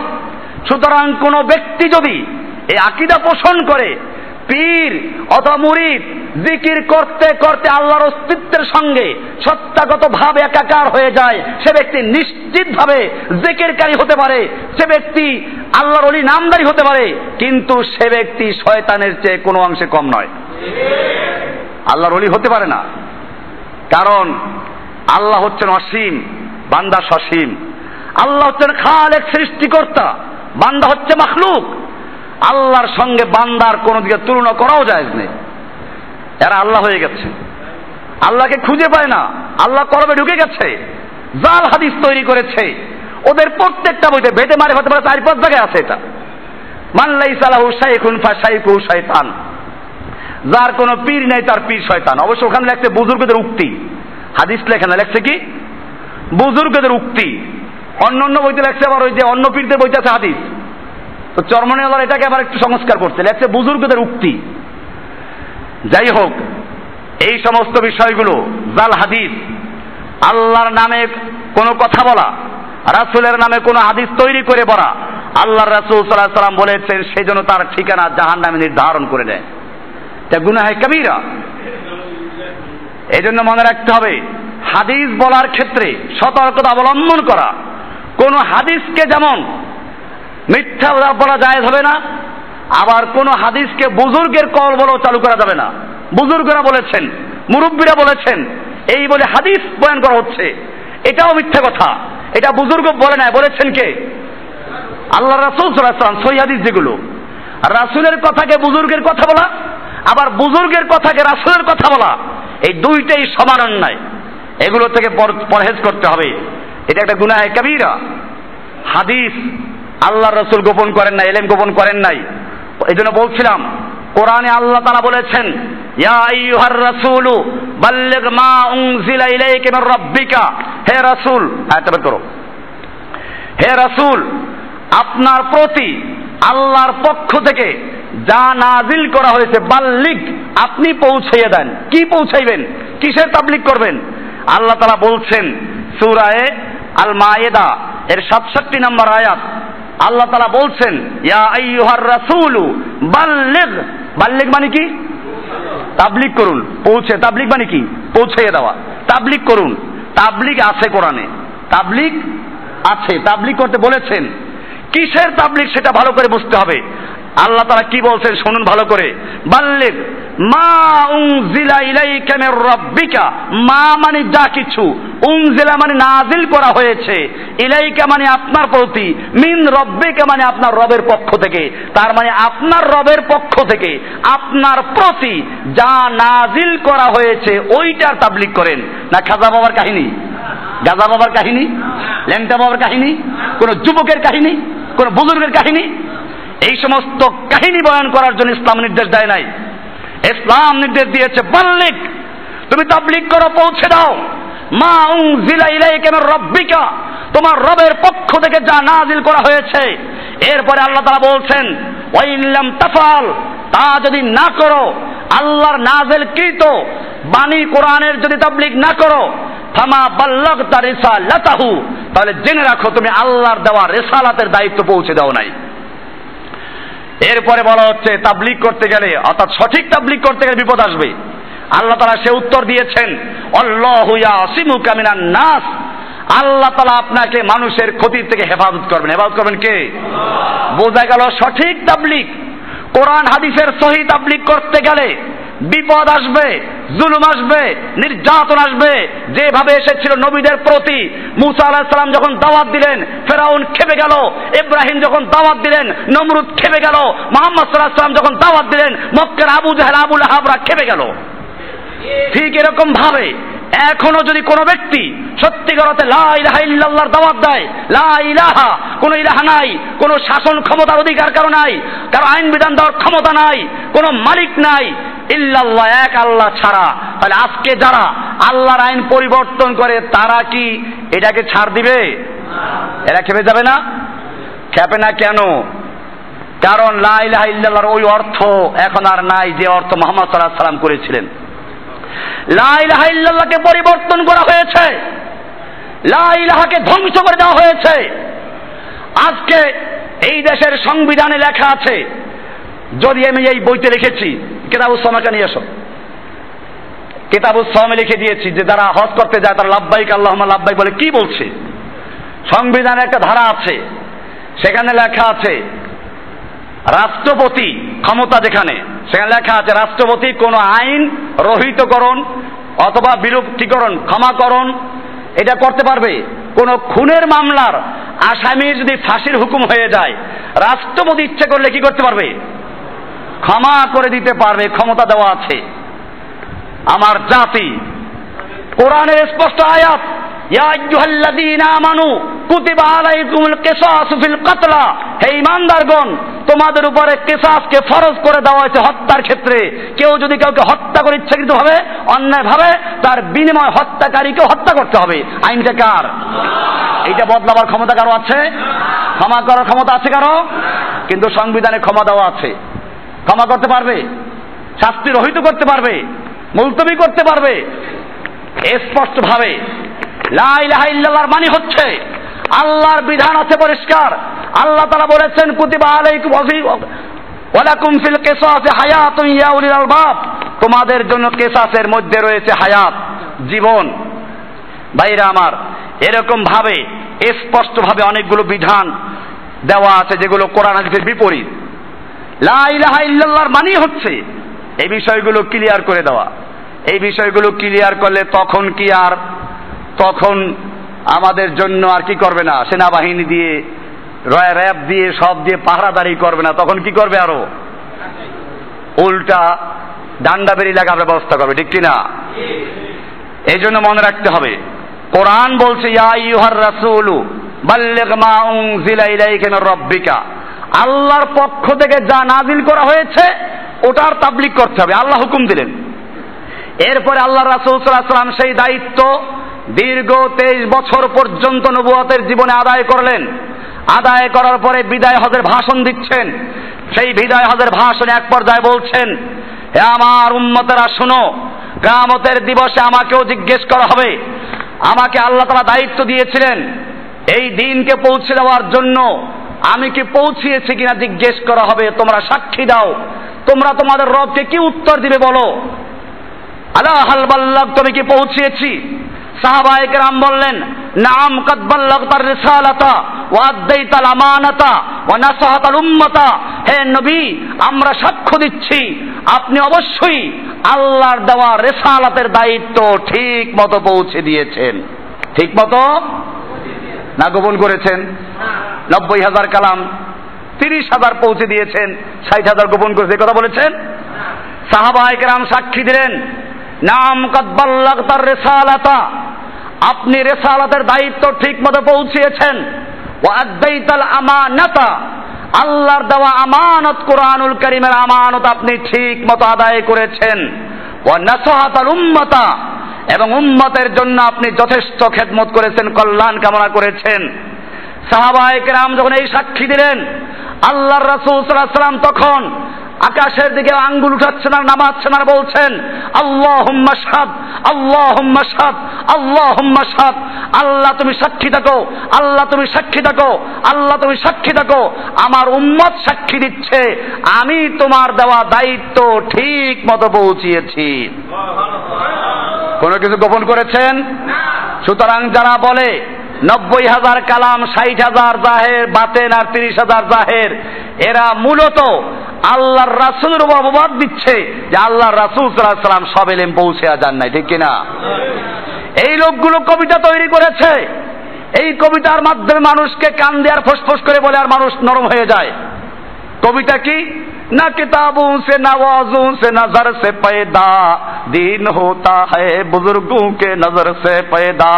সুতরাং কোন ব্যক্তি যদি এই আকিদা পোষণ করে, পীর অথবা মুরিদ, জিকির করতে করতে আল্লাহর অস্তিত্বের সঙ্গে সত্তাগত ভাবে একাকার হয়ে যায়, সে ব্যক্তি নিশ্চিত ভাবে জিকিরকারী হতে পারে, সে ব্যক্তি আল্লাহর অলি নামদারি হতে পারে, কিন্তু সে ব্যক্তি শয়তানের চেয়ে কোনো অংশে কম নয়। আল্লাহর অলি হতে পারে না। কারণ আল্লাহ হচ্ছেন অসীম। বান্দা সসীম। আল্লাহ হচ্ছেন খালেক সৃষ্টিকর্তা, বান্দা হচ্ছে মাখলুক। আল্লাহর সঙ্গে বান্দার কোনো দিকে তুলনা করাও যায় নেই। এরা আল্লাহ হয়ে গেছে। আল্লাহকে খুঁজে পায় না। আল্লাহ করবে ঢুকে গেছে। জাল হাদিস তৈরি করেছে। ওদের প্রত্যেকটা বইতে বেটে মারে হতে পারে, চার পাঁচ জায়গায় আছে এটা। মানলাই সালাহু শাইখুন ফা শাইখু শয়তান যার কোনো পীর নেই, তার পীর শয়তান। অবশ্য ওখানে লেখছে বুজুর্গদের উক্তি। হাদিস লেখে না, লেখছে কি? বুজুর্গদের উক্তি। অন্য অন্য বইতে লেখছে আবার ওই যে অন্য পীরদের বইতে আছে হাদিস। তো চরমনিওয়ালার এটাকে আবার একটু সংস্কার করছে। লেখছে বুজুর্গদের উক্তি। যাই হোক, এই সমস্ত বিষয়গুলো, জাল হাদিস, আল্লাহর নামে কোনো কথা বলা, রাসুলের নামে কোনো হাদিস তৈরি করে বলা, আল্লাহর রাসুল সাল্লাহ সাল্লাম বলেছেন সেই জন্য তার ঠিকানা জাহান নামে নির্ধারণ করে নেয়। তা গুনাহে কবিরা। এই জন্য মনে রাখতে হবে হাদিস বলার ক্ষেত্রে সতর্কতা অবলম্বন করা। কোন হাদিসকে যেমন মিথ্যা বলা যায় হবে না, আবার কোন হাদিসকে বুজুর্গের কল বলেও চালু করা যাবে না। বুজুর্গরা বলেছেন, মুরব্বীরা বলেছেন, এই বলে হাদিস বয়ান করা হচ্ছে। এটাও মিথ্যা কথা। এটা বুজুর্গ বলে না বলেছেন কে? আল্লাহ রাসুল সাল্লাম সই হাদিস যেগুলো। রাসুলের কথাকে বুজুর্গের কথা বলা, আবার বুজুর্গের কথাকে রাসুলের কথা বলা, এই দুইটাই সমান অন্যায়। এগুলো থেকে পরহেজ করতে হবে। এটা একটা গুনাহ কবিরা। হাদিস আল্লাহ রসুল গোপন করেন নাই, এলেম গোপন করেন নাই। এই জন্য বলছিলাম, কোরআনে আল্লাহ তারা বলেছেন, ইয়া আইয়ুহার রাসূলু বাল্লিগ মা উনজিলা ইলাইকা মির রাব্বিকা। হে রাসূল আয়াতটা করো। হে রাসূল, আপনার প্রতি আল্লাহর পক্ষ থেকে যা নাজিল করা হয়েছে বাল্লিক আপনি পৌঁছাইয়ে দেন। কি পৌঁছাইবেন? কিসের তাবলিক করবেন? আল্লাহ তালা বলছেন, সুরায়ে আল মায়েদা এর সাতষট্টি নম্বর আয়াত। আল্লাহ তালা বলছেন, ইয়া আইয়ুহার রাসূলু, বাল্লিগ। বাল্লিগ মানে কি? তাবলিক করুন, পৌঁছে তাবলিক মানে কি? পৌঁছে দেওয়া। তাবলিক করুন। তাবলিক আছে কোরআনে। তাবলিক আছে। তাবলিক করতে বলেছেন। কিসের তাবলিক সেটা ভালো করে বুঝতে হবে। আল্লাহ তারা কি বলছেন শুনুন ভালো করে। বাল্লিক মা উংজিলা ইলাইকা মির রাব্বিকা, মা মানে যা কিছু উংজিলা মানে নাজিল করা হয়েছে, ইলাইকা মানে আপনার প্রতি, মিন রব্বিকা মানে আপনার রবের পক্ষ থেকে, তার মানে আপনার রবের পক্ষ থেকে, আপনার প্রতি যা নাজিল করা হয়েছে ওইটার তাবলিক করেন। না খাজা বাবার কাহিনী? গাজা বাবার কাহিনী? ল্যাংটা বাবার কাহিনী? কোন যুবকের কাহিনী? কোন বুজুর্গের কাহিনী? এই সমস্ত কাহিনী বয়ান করার জন্য ইসলাম নির্দেশ দেয় নাই। ইসলাম নির্দেশ দিয়েছে, বাল্লিক, তুমি তাবলিক করো পৌঁছে দাও। মা উং জিলা ইলাই কেন রব্বিকা, তোমার রবের পক্ষ থেকে যা নাজিল করা হয়েছে। এরপরে আল্লাহ তারা বলছেন ওয়াইল্লাম তাফাল তা যদি না করো, আল্লাহর নাজেল কৃত বাণী কোরআনের যদি তাবলিক না করো, ফামা বাল্লাগ তার রেসালাতাহু, তাহলে জেনে রাখো তুমি আল্লাহর দেওয়া রেসালাতের দায়িত্ব পৌঁছে দাও নাই। এরপরে বলা হচ্ছে তাবলিক করতে গেলে, অর্থাৎ সঠিক তাবলিক করতে গেলে বিপদ আসবে। আল্লাহ তালা সে উত্তর দিয়েছেন নাস। আল্লাহ তালা আপনাকে মানুষের ক্ষতির থেকে হেফাজত করবেন। হেফাজত করবেন কে? বোঝা গেল সঠিক তাবলিক কোরআন, হাদিসের সহি তাবলিক করতে গেলে বিপদ আসবে, জুলুম আসবে, নির্যাতন আসবে। যেভাবে এসেছিল নবীদের প্রতি, মুসা আলাহিসাল্লাম যখন দাওয়াত দিলেন, ফেরাউন খেপে গেল, ইব্রাহিম যখন দাওয়াত দিলেন, নমরুদ খেপে গেল, মোহাম্মদ সাল্লাহ সাল্লাম যখন দাওয়াত দিলেন, মক্কের আবু জাহেল আবুল হাবরা খেপে গেল। ঠিক এরকম ভাবে, এখনও যদি কোনো ব্যক্তি সত্যিকার অর্থে লা ইলাহা ইল্লাল্লাহর দাওয়াত দেয়, লা ইলাহা, কোনো ইলাহা নাই, কোনো শাসন ক্ষমতার অধিকার কারও নাই, কারও আইন বিধান দেওয়ার ক্ষমতা নাই, কোনো মালিক নাই ইল্লাল্লাহ, এক আল্লাহ ছাড়া। তাহলে আজকে যারা আল্লাহর আইন পরিবর্তন করে, তারা কি এটাকে ছাড় দিবে? এরা খেপে যাবে না? খেপে না কেন? কারণ লাইলাহা ইল্লাল্লাহর ওই অর্থ এখন আর নাই যে অর্থ মোহাম্মদ সাল্লাহ সাল্লাম করেছিলেন। লাইলাহাকে পরিবর্তন করা হয়েছে। লাইলাহাকে ধ্বংস করে দেওয়া হয়েছে। আজকে এই দেশের সংবিধানে লেখা আছে, যদি আমি এই বইতে লিখেছি কেতাবুসমাকে নিয়ে এসো। কেতাবুসমে লিখে দিয়েছি যে যারা হজ করতে যায় তারা লাভবাইক আল্লাহ লাভবাইক বলে কি বলছে? সংবিধানে একটা ধারা আছে, সেখানে লেখা আছে, রাষ্ট্রপতি ক্ষমতা যেখানে, সেখানে লেখা আছে, রাষ্ট্রপতি কোন আইন রহিতকরণ অথবা বিলুপ্তিকরণ, ক্ষমাকরণ, এটা করতে পারবে। কোন খুনের মামলার আসামির যদি ফাঁসির হুকুম হয়ে যায়, রাষ্ট্রপতি ইচ্ছে করলে কি করতে পারবে? ক্ষমা করে দিতে পারবে, ক্ষমতা দেওয়া আছে। আমার জাতি, কোরআনের স্পষ্ট আয়াত তোমাদের উপরে কিসাসকে ফরজ করে দেওয়া হয়েছে হত্যার ক্ষেত্রে। কেউ যদি কাউকে হত্যা করে ইচ্ছাকৃত ভাবে অন্যায় ভাবে তার বিনিময় হত্যাকারীকে হত্যা করতে হবে। আইনটা কার? এইটা বদলাবার ক্ষমতা কারও আছে? ক্ষমা করার ক্ষমতা আছে কারও? কিন্তু সংবিধানে ক্ষমা দেওয়া আছে। ক্ষমা করতে পারবে, শাস্তি রহিত করতে পারবে, মুলতবি করতে পারবে। স্পষ্ট ভাবে লাইলাহার মানে হচ্ছে, আল্লাহর বিধান আছে পরিষ্কার। আল্লাহ তারা বলেছেন ফিল কিসাসে ইয়া তোমাদের জন্য কেসাসের মধ্যে রয়েছে হায়াত, জীবন। ভাইরা আমার, এরকম ভাবে স্পষ্ট ভাবে অনেকগুলো বিধান দেওয়া আছে, যেগুলো কোরআন বিপরীত। লা ইলাহা ইল্লাল্লাহর মানে হচ্ছে এই বিষয়গুলো ক্লিয়ার করে দেওয়া। এই বিষয়গুলো ক্লিয়ার করলে তখন কি আর, তখন আমাদের জন্য আর কি করবে না? সেনাবাহিনী দিয়ে, রয় র্যাব দিয়ে, সব দিয়ে পাহারাদারি করবে না, তখন কি করবে আরও? উল্টা ডান্ডা বেরি লাগার ব্যবস্থা করবে, ঠিক কিনা? এই জন্য মনে রাখতে হবে, কোরআন বলছে, ইয়া ইউহার রাসূলু, বাল্লিগ মা উনজিলা ইলাইকা মির রাব্বিকা। আল্লাহর পক্ষ থেকে যা নাজিল করা হয়েছে, ওটার তাবলিক করতে হবে। আল্লাহ হুকুম দিলেন। এরপরে আল্লাহ রাসূল সাল্লাল্লাহু সাল্লাম সেই দায়িত্ব দীর্ঘ তেইশ বছর পর্যন্ত নবুয়তের জীবনে আদায় করলেন। আদায় করার পরে বিদায় হজের ভাষণ দিচ্ছেন। সেই বিদায় হজের ভাষণে এক পর্যায়ে বলছেন, হে আমার উম্মতেরা, শুনো কামতের দিবসে আমাকেও জিজ্ঞেস করা হবে। আমাকে আল্লাহ তারা দায়িত্ব দিয়েছিলেন। এই দিনকে পৌঁছে দেওয়ার জন্য আমি কি পৌঁছিয়েছি কিনা জিজ্ঞেস করা হবে, তোমরা সাক্ষী দাও। তোমরা তোমাদের রবকে কি উত্তর দিবে বলো? আল্লাহ হালবাল্লাহ তুমি কি পৌঁছিয়েছি? সাহাবায়ে কেরাম বললেন, নাম কদ বাল্লাগতার রিসালাতা, ওয়া আদাইতাল আমানাতা, ওয়া নাসাহাতাল উম্মাতা। হে নবী, আমরা সাক্ষ্য দিচ্ছি, আপনি অবশ্যই আল্লাহর দেওয়া রেসালাতের দায়িত্ব ঠিক মতো পৌঁছে দিয়েছেন। ঠিক মতো না গোপন করেছেন? নব্বই হাজার কালাম, তিরিশ হাজার পৌঁছে দিয়েছেন, ষাট হাজার গোপন করেছে। কথা বলেছেন? সাহাবায়ে কেরাম সাক্ষী দিলেন, নাম কদ্বাল্লাগ তার রেসালাতা। আপনি রেসালাতের দায়িত্ব ঠিক মতো পৌঁছিয়েছেন। ও আদাইতাল আমানাতা। আল্লাহর দেওয়া আমানত কোরআনুল করিমের আমানত আপনি ঠিক মতো আদায় করেছেন। ও নাসহাতাল উম্মতা। এবং উম্মতের জন্য আপনি যথেষ্ট খেদমত করেছেন, কল্যাণ কামনা করেছেন। সাহাবায়ে কেরাম যখন এই সাক্ষী দিলেন, আল্লাহর রাসূল সাল্লাম তখন আকাশের দিকে আঙ্গুল উঠাচ্ছেন আর নামাচ্ছেন আর বলছেন আল্লাহ সাদ আল্লাহ সাদ আল্লাহ সাদ আল্লাহ তুমি সাক্ষী থাকো, আল্লাহ তুমি সাক্ষী থাকো, আল্লাহ তুমি সাক্ষী থাকো, আমার উম্মত সাক্ষী দিচ্ছে, আমি তোমার দেওয়া দায়িত্ব ঠিক মতো পৌঁছিয়েছি। কোনো কিছু গোপন করেছেন? সুতরাং যারা বলে নব্বই হাজার কালাম ষাট হাজার জাহের বাতেন আর তিরিশ হাজার জাহের এরা মূলত আল্লাহর রাসুলের অপবাদ দিচ্ছে যে আল্লাহর রাসুল সাল্লাম সব এলেম পৌঁছে যান নাই ঠিক কিনা এই লোকগুলো কবিতা তৈরি করেছে এই কবিতার মাধ্যমে মানুষকে কান দেওয়ার ফোসফোস করে বলে আর মানুষ নরম হয়ে যায় কবিতা কি না किताबों से नवाजों से नजर से पैदा दीन होता है बुजुर्गों के नजर से पैदा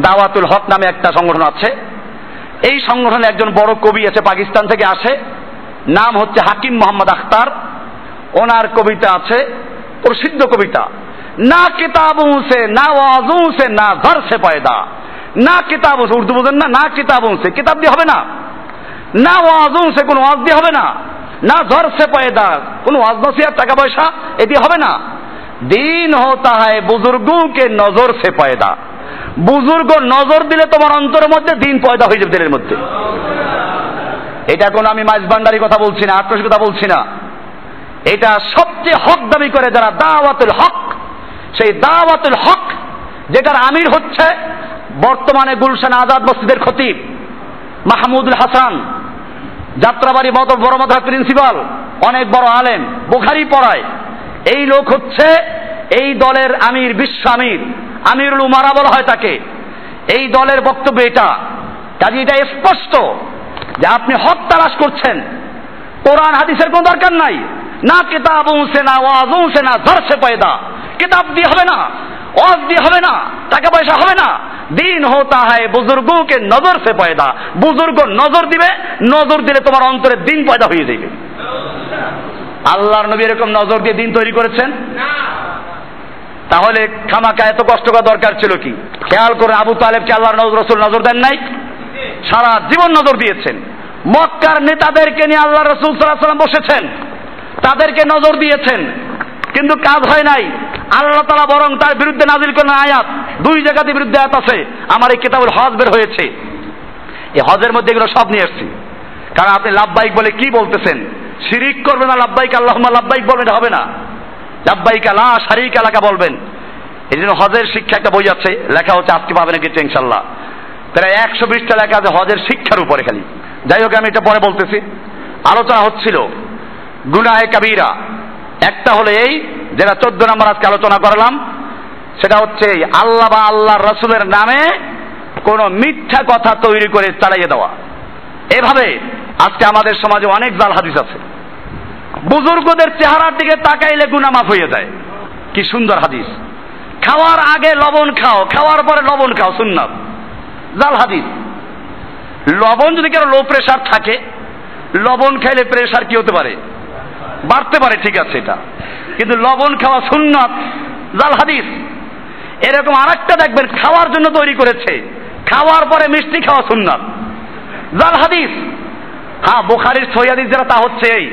দাওয়াতুল হক নামে একটা সংগঠন আছে। এই সংগঠনে একজন বড় কবি আছে, পাকিস্তান থেকে আসে। নাম হচ্ছে হাকিম মোহাম্মদ আখতার। ওনার কবিতা আছে, প্রসিদ্ধ কবিতা। না কিতাব সে, না ওয়াজু সে, না ঘর সে পায়দা। না কিতাব সে, উর্দু বোঝেন না না কিতাব সে, কিতাব দিয়ে হবে না। না ওয়াজু সে, কোনো ওয়াজ দিয়ে হবে না। না জর সে পায়দা, কোনো ওয়াজ টাকা পয়সা এটি হবে না। দিন হতা হয় বুজুর্গকে নজর সে পায়দা। বুজুর্গ নজর দিলে তোমার অন্তরের মধ্যে দিন পয়দা হয়ে যাবে দিলের মধ্যে। এটা কোনো আমি মাঝ ভান্ডারি কথা বলছি না আক্রোশ কথা বলছি না। এটা সবচেয়ে হক দাবি করে যারা দাওয়াতুল হক, সেই দাওয়াতুল হক যেটার আমির হচ্ছে বর্তমানে গুলশান আজাদ মসজিদের খতিব মাহমুদুল হাসান, যাত্রাবাড়ি মত বড় মাথার প্রিন্সিপাল, অনেক বড় আলেম, বুখারি পড়ায়। এই লোক হচ্ছে এই দলের আমির, বিশ্ব আমির। আমিরুল উমারা বলা হয় তাকে। এই দলের বক্তব্য এটা। কাজে এটা স্পষ্ট যে আপনি হক তালাশ করছেন। কোরআন, হাদিসের কোনো দরকার নাই। না কিতাব উনসে না ওয়াজ উনসে না ধরছে পয়দা। কিতাব দিয়ে হবে না, ওয়াজ দিয়ে হবে না, টাকা পয়সা হবে না। দিন হতা হয় বুজুর্গোं के নজর সে পয়দা। বুজুর্গ নজর দিবে, নজর দিলে তোমার অন্তরে দিন পয়দা হয়ে যাবে আল্লাহর নবী এরকম নজর দিয়ে দিন তৈরি করেছেন? তাহলে খামাকা এত কষ্ট করা দরকার ছিল কি? খেয়াল করে আবু তালেবকে আল্লাহর নজর, রসুল নজর দেন নাই? সারা জীবন নজর দিয়েছেন। মক্কার নেতাদেরকে নিয়ে আল্লাহ রসুল সাল্লাম বসেছেন। তাদেরকে নজর দিয়েছেন। কিন্তু কাজ হয় নাই। আল্লাহ তালা বরং তার বিরুদ্ধে নাজিল করেন আয়াত। দুই জায়গাতে বিরুদ্ধে আয়াত আছে। আমার এই কিতাবুল হজ বের হয়েছে। এই হজের মধ্যে এগুলো সব নিয়ে এসছি কারণ আপনি লাভবাইক বলে কি বলতেছেন? শিরিক করবে না লাভবাইক আল্লাহ লাভবাইক বলবেন হবে না। লাভবাইক আলা শারিক এলাকা বলবেন। এই জন্য হজের শিক্ষা একটা বই আছে, লেখা হচ্ছে, আজকে পাবেন কিছু ইনশাল্লাহ প্রায় একশো বিশটা লেখা আছে হজের শিক্ষার উপরে খালি। যাই হোক, আমি এটা পরে বলতেছি। আলোচনা হচ্ছিল গুনাহে কাবিরা। একটা হলো এই, যেটা চোদ্দ নম্বর আজকে আলোচনা করলাম। সেটা হচ্ছে আল্লাহ বা আল্লাহ রসুলের নামে কোনো মিথ্যা কথা তৈরি করে চালাইয়ে দেওয়া। এভাবে আজকে আমাদের সমাজে অনেক জাল হাদিস আছে। বুজুর্গদের চেহারার দিকে তাকাইলে গুনা মাফ হয়ে যায়। কি সুন্দর হাদিস। খাওয়ার আগে লবণ খাও, খাওয়ার পরে লবণ খাও, সুন্নাত। জাল হাদিস। লবণ যদি কারও লো প্রেশার থাকে, লবণ খাইলে প্রেশার কি হতে পারে? বাড়তে পারে, ঠিক আছে এটা। কিন্তু লবণ খাওয়া সুন্নত, জাল হাদিস। এরকম আর একটা দেখবেন, খাওয়ার জন্য তৈরি করেছে। খাওয়ার পরে মিষ্টি খাওয়া সুন্নত। জাল হাদিস। হ্যাঁ বুখারির সৈয়াদিস যারা তা হচ্ছে এই।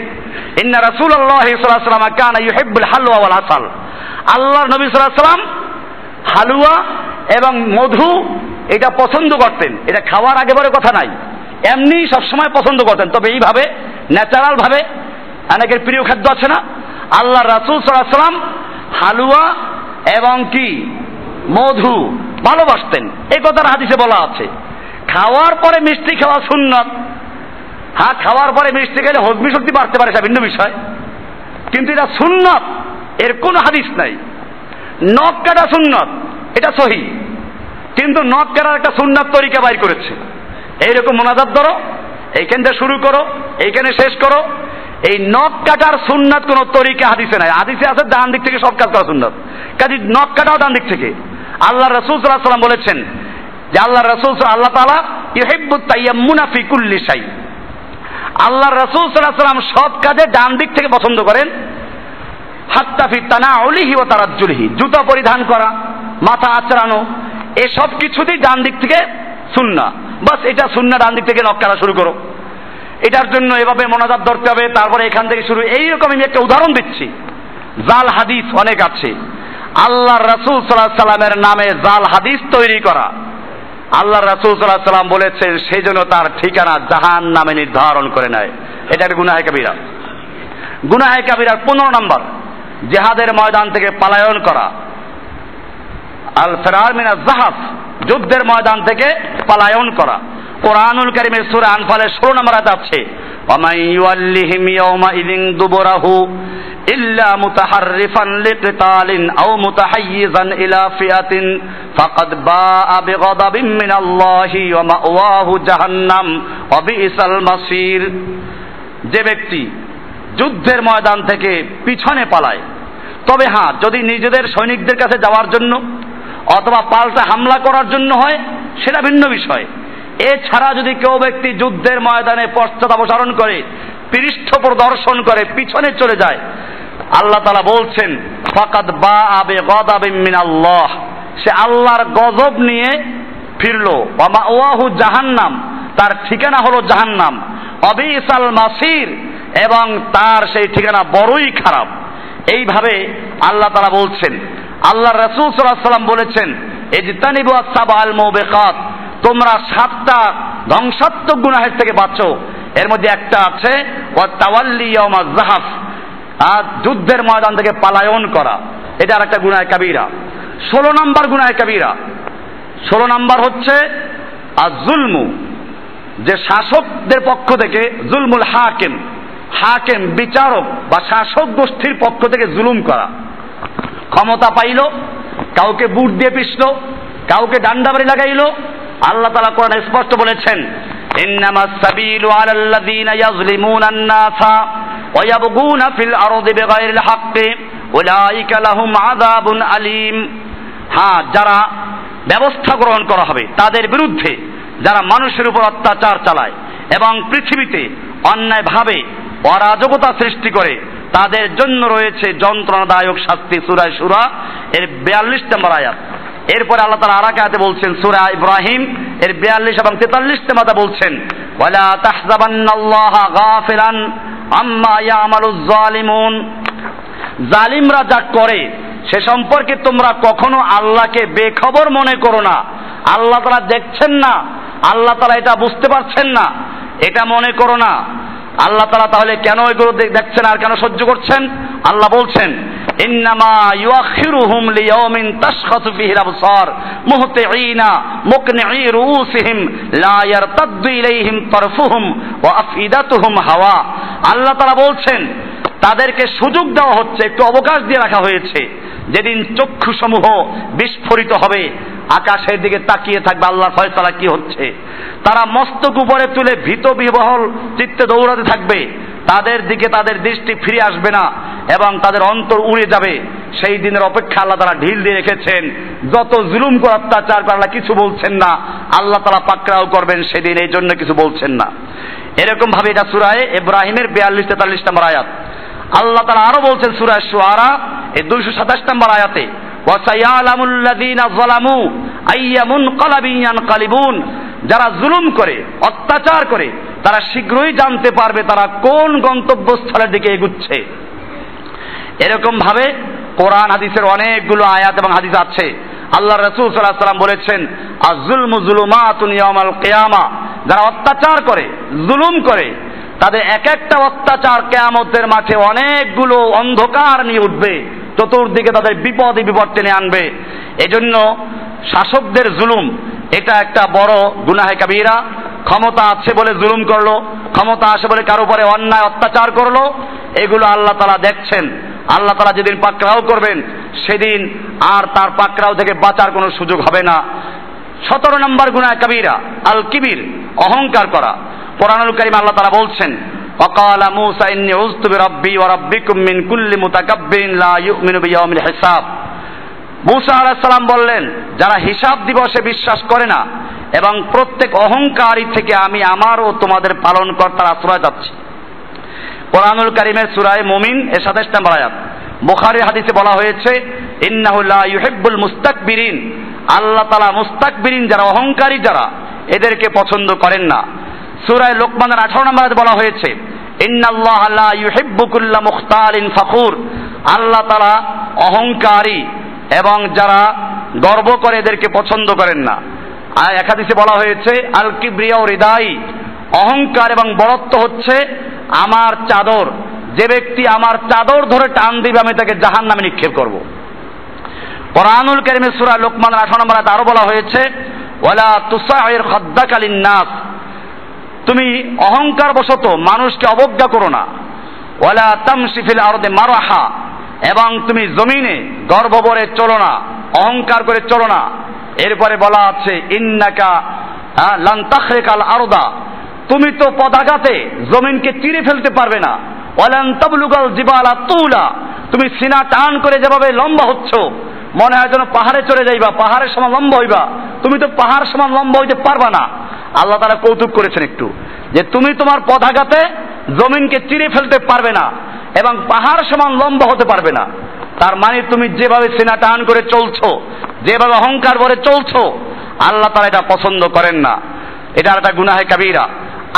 ইন্না সাল্লাল্লাহু আলাইহি ওয়াসাল্লাম কানা ইউহিব্বুল হালওয়া ওয়াল আসাল আল্লাহর নবী সাল্লাল্লাহু সাল্লাম হালুয়া এবং মধু এটা পছন্দ করতেন। এটা খাওয়ার আগে পরে কথা নাই। এমনি সবসময় পছন্দ করতেন। তবে এইভাবে ন্যাচারাল ভাবে অনেকের প্রিয় খাদ্য আছে না? আল্লাহ রাসুল সাল্লাম হালুয়া এবং কি? মধু ভালোবাসতেন। এই কথার হাদিসে বলা আছে। খাওয়ার পরে মিষ্টি খাওয়া সুন্নত। হ্যাঁ খাওয়ার পরে মিষ্টি খেলে হজমি শক্তি বাড়তে পারে ভিন্ন বিষয়। কিন্তু এটা সুন্নত, এর কোনো হাদিস নাই। নখ কাটা সুন্নত, এটা সহি। কিন্তু নখ কাটার একটা সুন্নত তরিকা বাইর করেছে। এইরকম মোনাজাত ধরো, এইখান থেকে শুরু করো, এইখানে শেষ করো। এই নখ কাটার সুন্নাত কোন তরিকা হাদিসে নাই। হাদিসে আছে ডান দিক থেকে সব কাজ করা সুন্নাত। কাজে নখ কাটাও ডান দিক থেকে। আল্লাহ রসুল সাল্লাহ সাল্লাম বলেছেন যে আল্লাহ রসুল আল্লাহ তালা ইহেব্বুত তাইয়াম্মুনা ফি কুল্লি শাই। আল্লাহ রসুল সাল্লাহ সাল্লাম সব কাজে ডান দিক থেকে পছন্দ করেন। হাত্তাফি তানা অলিহি ও তারাজ্জুলিহি, জুতা পরিধান করা, মাথা আচড়ানো, এসব কিছুতেই ডান দিক থেকে সুন্না। বাস এটা সুন্না, ডান দিক থেকে নখ কাটা শুরু করো। এটার জন্য এভাবে মনাজাত ধরতে হবে, তারপরে এখান থেকে শুরু। এইরকম আমি একটা উদাহরণ দিচ্ছি। জাল হাদিস অনেক আছে। আল্লাহ রাসুল সাল্লাহ সাল্লামের নামে জাল হাদিস তৈরি করা। আল্লাহ রাসুল সাল্লাহ সাল্লাম বলেছেন সেই জন্য তার ঠিকানা জাহান নামে নির্ধারণ করে নেয়। এটা গুনাহে কাবিরা। গুনাহে কাবিরার পনেরো নম্বর, জেহাদের ময়দান থেকে পালায়ন করা। আল ফেরার মিনা জাহাফ, যুদ্ধের ময়দান থেকে পালায়ন করা। কোরআনুল কারিমের সূরা আনফালের 16 নম্বর আছে ইল্লা মুতাহাররিফান লিকিতালিন আও মুতাহাইয়িজান ইলা ফিয়াতিন ফাকাদ বাআ বিগাদাবিন মিনাল্লাহি ওয়া মাওয়াহু জাহান্নাম ওয়া বিইসাল মাসির যে ব্যক্তি যুদ্ধের ময়দান থেকে পিছনে পালায়, তবে হ্যাঁ যদি নিজেদের সৈনিকদের কাছে যাওয়ার জন্য অথবা পাল্টা হামলা করার জন্য হয়, সেটা ভিন্ন বিষয়। এছাড়া যদি কেউ ব্যক্তি যুদ্ধের ময়দানে পশ্চাদাপসারণ করে, পৃষ্ঠ প্রদর্শন করে, পিছনে চলে যায় আল্লাহ তালা বলছেন, ফাকাদ বা আবে গদাবে মিনাল্লাহ। সে আল্লাহর গজব নিয়ে ফিরলো। ওয়াহু জাহান্নাম। তার ঠিকানা হলো জাহান্নাম। অবিসাল মাসির। এবং তার সেই ঠিকানা বড়ই খারাপ। এইভাবে আল্লাহ তারা বলছেন। আল্লাহ রসুল সাল্লাহ সাল্লাম বলেছেন এজতানিবু আসাবাল মুবিকাত। তোমরা সাতটা ধ্বংসাত্মক গুনাহের থেকে বাঁচো। এর মধ্যে একটা আছে ওয়া তাওয়াল্লি জাহাফ আর যুদ্ধের ময়দান থেকে পালায়ন করা। এটা আর একটা গুনায় কাবিরা। ষোলো নম্বর গুনায় কাবিরা। ষোলো নম্বর হচ্ছে আর জুলমু যে শাসকদের পক্ষ থেকে জুলমুল হাকিম হাকিম, বিচারক বা শাসক গোষ্ঠীর পক্ষ থেকে জুলুম করা। ক্ষমতা পাইল, কাউকে বুট দিয়ে পিষল, কাউকে ডান্ডা বাড়ি লাগাইল। আল্লাহ তালা কোরআন স্পষ্ট বলেছেন ইন্নামা সাবিলু আলাল্লাযীনা ইয়াজলিমুনা আন-নাসা ويبغون في الأرض بغير الحق أولئك لهم عذاب أليم হ্যাঁ যারা ব্যবস্থা গ্রহণ করা হবে তাদের বিরুদ্ধে যারা মানুষের উপর অত্যাচার চালায় এবং পৃথিবীতে অন্যায়ভাবে অরাজকতা সৃষ্টি করে তাদের জন্য রয়েছে যন্ত্রণাদায়ক শাস্তি সুরায় সুরা এর বিয়াল্লিশ নম্বর আয়াত এরপরে আল্লাহ তালা আরাকে হাতে বলছেন সুরা ইব্রাহিম এর বিয়াল্লিশ এবং তেতাল্লিশ মাতা বলছেন ওয়ালা তাহজাবান্নাল্লাহা গাফিলান জালিমরা যা করে, সে সম্পর্কে তোমরা কখনো আল্লাহকে বেখবর মনে করো না। আল্লাহ তারা দেখছেন না, আল্লাহ তারা এটা বুঝতে পারছেন না, এটা মনে করো না। আল্লাহ তারা তাহলে কেন এগুলো দেখছেন আর কেন সহ্য করছেন? আল্লাহ বলছেন, ইন্নামা হাওয়া। আল্লাহ তারা বলছেন, তাদেরকে সুযোগ দেওয়া হচ্ছে, একটু অবকাশ দিয়ে রাখা হয়েছে। যেদিন চক্ষু সমূহ বিস্ফোরিত হবে, আকাশের দিকে তাকিয়ে থাকবে আল্লাহর ফয়সালা কি হচ্ছে। তারা মস্তক উপরে তুলে ভীত বিবহল চিত্তে দৌড়াতে থাকবে। তাদের দিকে তাদের দৃষ্টি ফিরে আসবে না এবং তাদের অন্তর উড়ে যাবে। সেই দিনের অপেক্ষা আল্লাহ তারা ঢিল দিয়ে রেখেছেন। যত জুলুম করে অত্যাচার করে কিছু বলছেন না। আল্লাহ তারা পাকড়াও করবেন সেদিন এই জন্য কিছু বলছেন না। এরকম ভাবে এটা সুরায় ইব্রাহিমের বিয়াল্লিশ তেতাল্লিশ নম্বর আয়াত। আল্লাহ তারা আরও বলছেন সুরায় সুয়ারা এই দুইশো সাতাশ নম্বর আয়াতে যারা জুলুম করে, অত্যাচার করে, তারা শীঘ্রই জানতে পারবে তারা কোন গন্তব্যস্থলের দিকে এগুচ্ছে। এরকম ভাবে কোরআন, হাদিসের অনেকগুলো আয়াত এবং হাদিস আছে। আল্লাহ রসুল সাল্লাহ বলেছেন আজুল মুজুলুমাতুন ইয়ামাল কিয়ামা। যারা অত্যাচার করে, জুলুম করে, তাদের এক একটা অত্যাচার কেয়ামতের মাঠে অনেকগুলো অন্ধকার নিয়ে উঠবে, চতুর্দিকে তাদের বিপদে বিপদ টেনে আনবে। এজন্য শাসকদের জুলুম, এটা একটা বড় গুনাহে কাবিরা। ক্ষমতা আছে বলে জুলুম করল, ক্ষমতা আছে বলে কারও উপরে অন্যায় অত্যাচার করল, এগুলো আল্লাহ তালা দেখছেন। আল্লাহ তালা যেদিন পাকড়াও করবেন সেদিন আর তার পাকড়াও থেকে বাঁচার কোনো সুযোগ হবে না সতেরো নম্বর গুনায় কাবিরা আল কিবির অহংকার করা কোরআনুল করিম আল্লাহ তারা বলছেন وقال موسى إني عزت بربي وربكم من كل متكبر لا يؤمن بيوم الحساب মুসা আলাহ সালাম বললেন যারা হিসাব দিবসে বিশ্বাস করে না এবং প্রত্যেক অহংকারী থেকে আমি আমার ও তোমাদের পালন কর্তার আশ্রয় যাচ্ছি কোরআনুল কারিমের সুরায় মুমিন এর সাতাশ নম্বর আয়াত। বুখারী হাদিসে বলা হয়েছে ইন্নাহুল্লাহ ইউহিব্বুল মুস্তাকবিরিন। আল্লাহ তালা মুস্তাকবিরিন যারা, অহংকারী যারা, এদেরকে পছন্দ করেন না। সুরায় লোকমানের আঠারো নম্বর বলা হয়েছে, ইন্নাল্লাহ লা ইউহিব্বু কুল্লা মুখতালিন ফাখুর। আল্লাহ তারা অহংকারী এবং যারা গর্ব করে এদেরকে পছন্দ করেন না। আর একাদিসে বলা হয়েছে, আল কিব্রিয়া ও হৃদয় অহংকার এবং বরত্ব হচ্ছে আমার চাদর, যে ব্যক্তি আমার চাদর ধরে টান দিবে, আমি তাকে জাহান নামে নিক্ষেপ করব। কোরআনুল কারিমের সূরা লোকমান 18 নম্বর আরও বলা হয়েছে, ওয়ালা তুসাইর খাদ্দাকালিন নাস তুমি অহংকার বশত মানুষকে অবজ্ঞা করো না। ওয়ালা তামসিফিল আরদে মারাহা। এবং তুমি জমিনে গর্বভরে চলো না, অহংকার করে চলো না। এরপরে বলা আছে, ইন্নাকা লান্তাখরেকাল আরদা। তুমি তো পদাঘাতে জমিনকে চিরে ফেলতে পারবে না। ওয়ালান তাবলুগাল জিবালা তুলা। তুমি সিনা টান করে যেভাবে লম্বা হচ্ছ, মনে হয় যেন পাহাড়ে চলে যাইবা, পাহাড়ের সমান লম্বা হইবা। তুমি তো পাহাড় সমান লম্বা হইতে পারবা না। আল্লাহ তারা কৌতুক করেছেন একটু, যে তুমি তোমার পদাঘাতে জমিনকে চিরে ফেলতে পারবে না এবং পাহাড় সমান লম্বা হতে পারবে না। তার মানে তুমি যেভাবে সিনা টান করে চলছো, যেভাবে অহংকার ভরে চলছো, আল্লাহ তারা এটা পছন্দ করেন না। এটা একটা গুনাহে কাবিরা।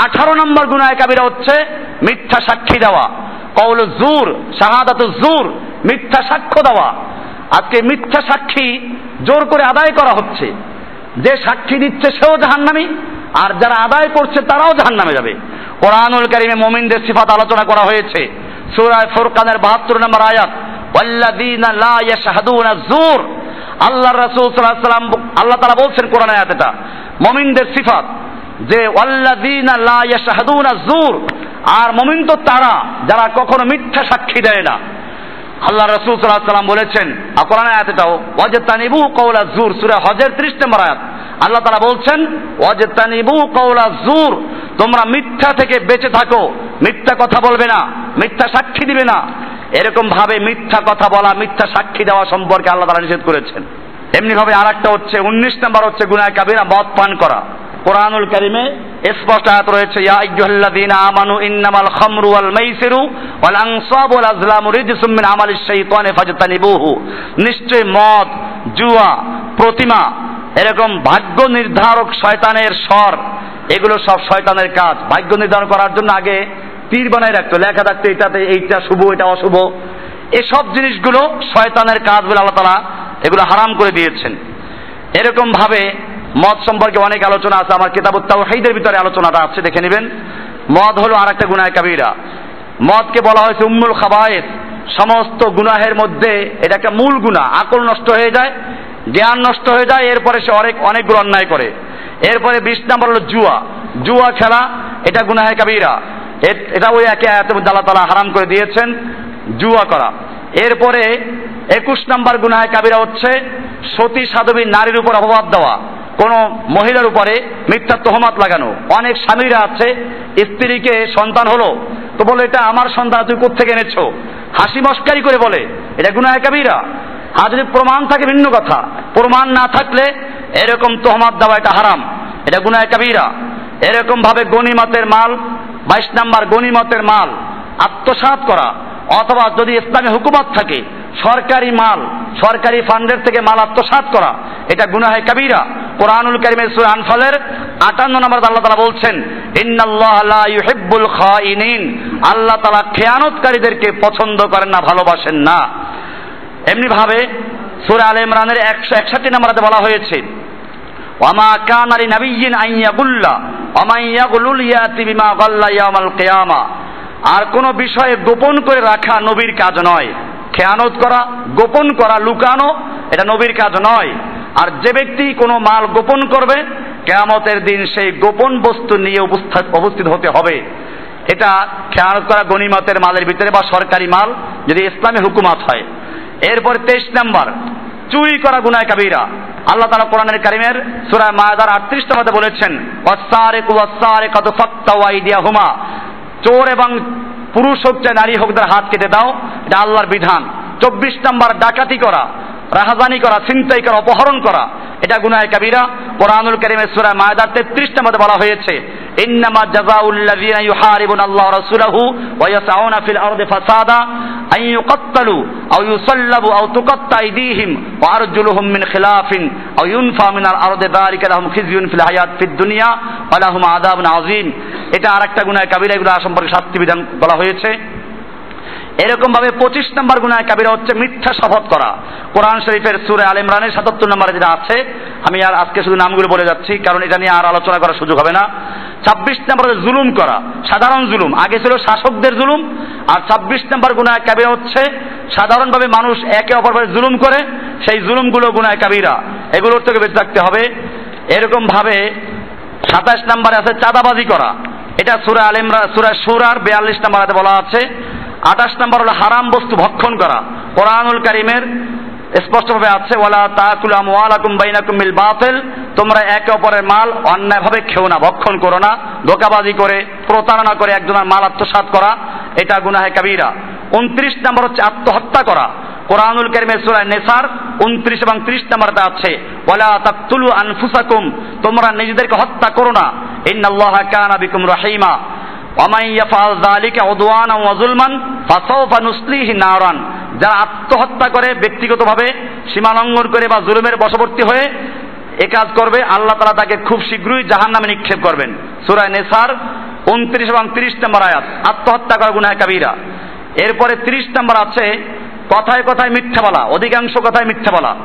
আঠারো নম্বর গুনাহে কাবিরা হচ্ছে মিথ্যা সাক্ষী দেওয়া। কৌল জুর, শাহাদাত জুর, মিথ্যা সাক্ষ্য দেওয়া। আজকে মিথ্যা সাক্ষী জোর করে আদায় করা হচ্ছে। যে সাক্ষী দিচ্ছে সেও জাহান্নামি, আর যারা আদায় করছে তারাও জাহান্নামে যাবে। কোরআনুল কারিমে মোমিনদের সিফাত আলোচনা করা হয়েছে। সূরায় ফুরকানের 72 নম্বর আয়াত, ওয়াল্লাযীনা লা ইয়াশহাদুনা যুর আল্লাহ রাসূল সাল্লাল্লাহু আলাইহি আল্লাহ তাআলা বলছেন কোরআনে আয়াত এটা। মুমিনদের সিফাত যে যুর আর মমিন তো তারা যারা কখনো মিথ্যা সাক্ষী দেয় না আল্লাহ রসুল সাল্লাহ সাল্লাম বলেছেন আর কোরআন আয়াত এটাও ওয়াজতানিবু কওলা জুর সূরা হজের 30 নম্বর আয়াত আল্লাহ তাআলা বলছেন ওয়াজতানিবু কওলা জুর তোমরা মিথ্যা থেকে বেঁচে থাকো মিথ্যা কথা বলবে না মিথ্যা সাক্ষী দিবে না এরকম ভাবে মিথ্যা কথা বলা মিথ্যা সাক্ষী দেওয়া সম্পর্কে আল্লাহ তাআলা নিষেধ করেছেন এমনি ভাবে আরেকটা হচ্ছে উনিশ নম্বর হচ্ছে গুনাহ কাবিরা মদ পান করা কোরআনুল কারিমে স্পষ্ট আয়াত রয়েছে, ইয়া আইয়ুহাল্লাযীনা আমানু ইন্নামাল খামরু ওয়াল মাইসিরু ওয়াল আনসাবু ওয়াল আজলামু রিজসুম মিন আমালিশ শাইতানি ফাজতানিবুহু। নিশ্চয় মদ, জুয়া, প্রতিমা, এরকম ভাগ্য নির্ধারক শয়তানের স্বর, এগুলো সব শয়তানের কাজ। ভাগ্য নির্ধারণ করার জন্য আগে তীর বানায় রাখতো লেখা থাকতো এটাতে এইটা শুভ, এটা অশুভ। এসব জিনিসগুলো শয়তানের কাজ বলে আল্লাহ তালা এগুলো হারাম করে দিয়েছেন। এরকম ভাবে মদ সম্পর্কে অনেক আলোচনা আছে, আমার কিতাব তাওহীদের ভিতরে আলোচনাটা আছে, দেখে নেবেন। মদ হলো আর একটা গুনাহ কাবিরা। মদকে বলা হয়েছে উম্মুল খাবায়েস। সমস্ত গুনাহের মধ্যে এটা একটা মূল গুনাহ, আকল নষ্ট হয়ে যায়, জ্ঞান নষ্ট হয়ে যায়, এরপরে সে অনেক, অনেকগুলো অন্যায় করে। এরপরে বিশ নাম্বার হলো জুয়া। জুয়া খেলা, এটা গুনাহে কাবিরা। এটা ওই একে আয়াতের মধ্যে আল্লাহ তালা হারাম করে দিয়েছেন, জুয়া করা। এরপরে একুশ নাম্বার গুনাহে কাবিরা হচ্ছে সতী সাধবী নারীর উপর অপবাদ দেওয়া। কোন মহিলার উপরে মিথ্যা তহমাত লাগানো। অনেক স্বামীরা আছে, স্ত্রীকে সন্তান হলো, তো বলে, এটা আমার সন্তান তুই কোথেকে এনেছো? হাসি মস্কারি করে বলে, এটা গুনাহে কাবিরা। আর যদি প্রমাণ থাকে, ভিন্ন কথা। প্রমাণ না থাকলে এরকম তহমাত দেওয়া এটা হারাম। এটা গুনাহে কাবিরা। এরকম ভাবে গণিমতের মাল, বাইশ নাম্বার গণিমতের মাল, আত্মসাৎ করা। অথবা যদি ইসলামী হুকুমত থাকে, সরকারি মাল, সরকারি ফান্ডের থেকে মাল আত্মসাৎ করা, এটা গুনাহে কাবিরা। কোরআনুল কারিমের সূরা আনফালের 58 নম্বর আল্লাহ তাআলা বলছেন, ইন্নাল্লাহ লা ইউহিব্বুল খাইনিন আল্লাহ তাআলা খেয়ানতকারীদেরকে পছন্দ করেন না, ভালোবাসেন না। এমনি ভাবে সূরা আলে ইমরানের 161 নম্বরে বলা হয়েছে, ওয়ামা কান আলী নাবিয়িন আন ইয়াগুল্লা ওয়ামা ইয়াগুলুল ইয়াতি বিমা গাল্লা ইয়াউমাল কিয়ামা। আর কোন বিষয়ে গোপন করে রাখা নবীর কাজ নয়। খেয়ানত করা, গোপন করা, লুকানো, এটা নবীর কাজ নয়। আর যে ব্যক্তি কোনো মাল গোপন করবে, কেয়ামতের দিন সেই গোপন বস্তু নিয়ে উপস্থিত হতে হবে। এটা খেয়ানত করা গণিমতের মালের ভিতরে বা সরকারি মাল, যদি ইসলামী হুকুমাত হয়। এরপর তেইশ নাম্বার, চুরি করা গুনায় কাবিরা। আল্লাহ তালা কোরআনের কারিমের সুরায় মায়াদার আটত্রিশটা মধ্যে বলেছেন হুমা চোর এবং পুরুষ হোক চাই নারী হোক, তার হাত কেটে দাও, এটা আল্লাহর বিধান। চব্বিশ নাম্বার, ডাকাতি করা। রাহাজানি করা, ছিনতাই করা, অপহরণ করা, এটা গুনায় কাবিরা। কোরআনুল কারিমের সূরা মায়দার 33 নম্বরে বলা হয়েছে, ইন্নামা জাযাউল্লাযীনা ইউহারিবুনা আল্লাহ রাসূলাহু ওয়া ইয়াসআউনা ফিল আরদি ফাসাদা আন ইউকাত্তালু আও ইউসাল্লাবু আও তুকাত্তা আইদিহিম ওয়া আরজুলুহুম মিন খিলাফিন আও ইউনফা মিনাল আরদি যালিকা লাহুম খিজয়ুন ফিল হায়াত ফিদ দুনিয়া ওয়া লাহুম আযাবুন আযীম। এটা আরেকটা গুনায় কাবিরা, এগুলো সম্পর্কে শাস্তি বিধান বলা হয়েছে। এরকম ভাবে পঁচিশ নম্বর গুনায় কাবিরা হচ্ছে মিথ্যা শপথ করা। কোরআন শরীফের সুরে আল ইমরানের সাতাত্তর নম্বরে যেটা আছে, আমি আর আজকে শুধু নামগুলো বলে যাচ্ছি, কারণ এটা নিয়ে আর আলোচনা করার সুযোগ হবে না। ছাব্বিশ নম্বরে জুলুম করা, সাধারণ জুলুম। আগে ছিল শাসকদের জুলুম, আর ছাব্বিশ নম্বর গুনায় কাবিরা হচ্ছে সাধারণভাবে মানুষ একে অপরভাবে জুলুম করে, সেই জুলুমগুলো গুনায় কাবিরা। এগুলোর থেকে বেঁচে থাকতে হবে। এরকম ভাবে সাতাশ নম্বরে আছে চাঁদাবাজি করা। এটা সুরা আলিমরা সুরা সুরার বিয়াল্লিশ নম্বরে বলা আছে। আঠাশ নম্বর হলো হারাম বস্তু ভক্ষণ করা। কোরআনুল কারিমের স্পষ্টভাবে আছে, ওয়ালা তাকুল আমওয়ালাকুম বাইনাকুম বিল বাতিল। তোমরা একে অপরের মাল অন্যায়ভাবে খেও না, ভক্ষণ করো না, ধোকাবাজি করে, প্রতারণা করে একজনের মাল আত্মসাৎ করা, এটা গুনাহে কাবিরা। উনত্রিশ নম্বর হচ্ছে আত্মহত্যা করা। কোরআনুল কারিমের সূরা নেসার উনত্রিশ এবং ত্রিশ নম্বরতে আছে, ওয়ালা তাকতুলু আনফুসাকুম। তোমরা নিজেদেরকে হত্যা করো না। ইন্নাল্লাহা কানা বিকুম রহিমা। নারান যারা আত্মহত্যা করে, ব্যক্তিগতভাবে সীমা লঙ্ঘন করে বা জুলুমের বশবর্তী হয়ে এ কাজ করবে, আল্লাহ তাআলা তাকে খুব শীঘ্রই জাহান্নামে নিক্ষেপ করবেন। সুরায় নেসার উনত্রিশ এবং তিরিশ নম্বর আয়াত। আত্মহত্যা করা গুনাহ কাবীরা। এরপরে তিরিশ নম্বর আছে, কথায় কথায় মিথ্যা বলা, অধিকাংশ কথায় মিথ্যা বলা।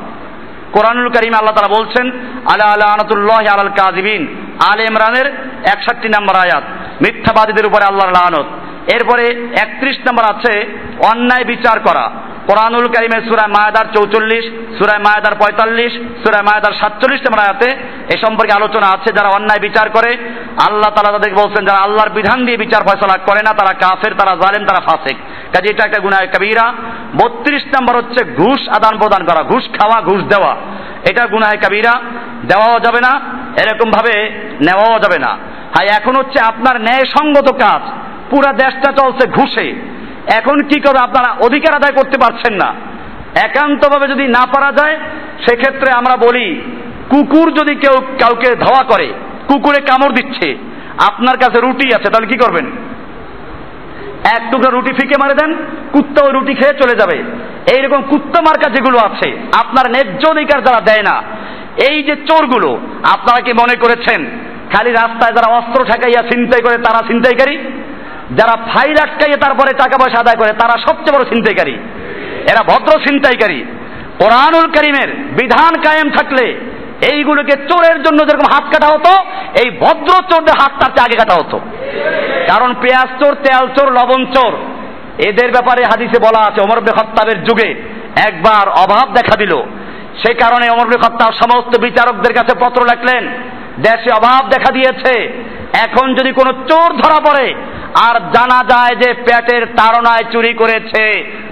কোরআনুল করিম আল্লাহ তারা বলছেন, আলা আলা আনাতুল্লাহ আলাল কাজিবিন আল ইমরানের একষট্টি নম্বর আয়াত, মিথ্যাবাদীদের উপরে আল্লাহর লানত। এরপরে একত্রিশ নম্বর আছে, অন্যায় বিচার করা। কোরআনুল কারিমের সুরায় মায়াদার চৌচল্লিশ সুরায় মায়াদার পঁয়তাল্লিশ সুরায় মায়াদার সাতচল্লিশ নম্বর আয়াতে এ সম্পর্কে আলোচনা আছে, যারা অন্যায় বিচার করে, আল্লাহ তালা তাদেরকে বলছেন, যারা আল্লাহর বিধান দিয়ে বিচার ফয়সলা করে না, তারা কাফের, তারা জালেম, তারা ফাসেক। কাজে এটা একটা গুনায় কবিরা। বত্রিশ নম্বর হচ্ছে ঘুষ আদান প্রদান করা, ঘুষ খাওয়া, ঘুষ দেওয়া। এটা গুনায় কবিরা। দেওয়াও যাবে না এরকম ভাবে নেওয়াও যাবে না। হ্যাঁ এখন হচ্ছে আপনার ন্যায়সঙ্গত কাজ। পুরা দেশটা চলছে ঘুষে। এখন কি করবে আপনারা অধিকার আদায় করতে পারছেন না? একান্তভাবে যদি না পারা যায়, সেক্ষেত্রে আমরা বলি, কুকুর যদি কেউ কাউকে ধাওয়া করে, কুকুরে কামড় দিচ্ছে, আপনার কাছে রুটি আছে, তাহলে কি করবেন? এক টুকরো রুটি ফিকে মারে দেন কুত্তা ওই রুটি খেয়ে চলে যাবে। এইরকম কুত্তা মার্কা যেগুলো আছে, আপনার ন্যায্য অধিকার যারা দেয় না এই যে চোরগুলো, আপনারা কি মনে করেছেন? খালি রাস্তায় যারা অস্ত্র ঠেকাইয়া ছিনতাই করে, তারা ছিনতাইকারী? যারা ফাইল আটকাইয়ে তারপরে টাকা পয়সা আদায় করে, তারা সবচেয়ে বড় ছিনতাইকারী। এরা ভদ্র ছিনতাইকারী। কোরআনুল করিমের বিধান কায়েম থাকলে এইগুলোকে চোরের জন্য যেরকম হাত কাটা হতো, এই ভদ্র চোরদের হাত তার আগে কাটা হতো। কারণ পেঁয়াজ চোর, তেল চোর, লবণ চোর, এদের ব্যাপারে হাদিসে বলা আছে অমর খত্তাবের যুগে একবার অভাব দেখা দিল। সে কারণে অমর খত্তাব সমস্ত বিচারকদের কাছে পত্র লেখলেন, দেশে অভাব দেখা দিয়েছে। এখন যদি কোনো চোর ধরা পড়ে আর জানা যায় যে পেটের তাড়নায় চুরি করেছে।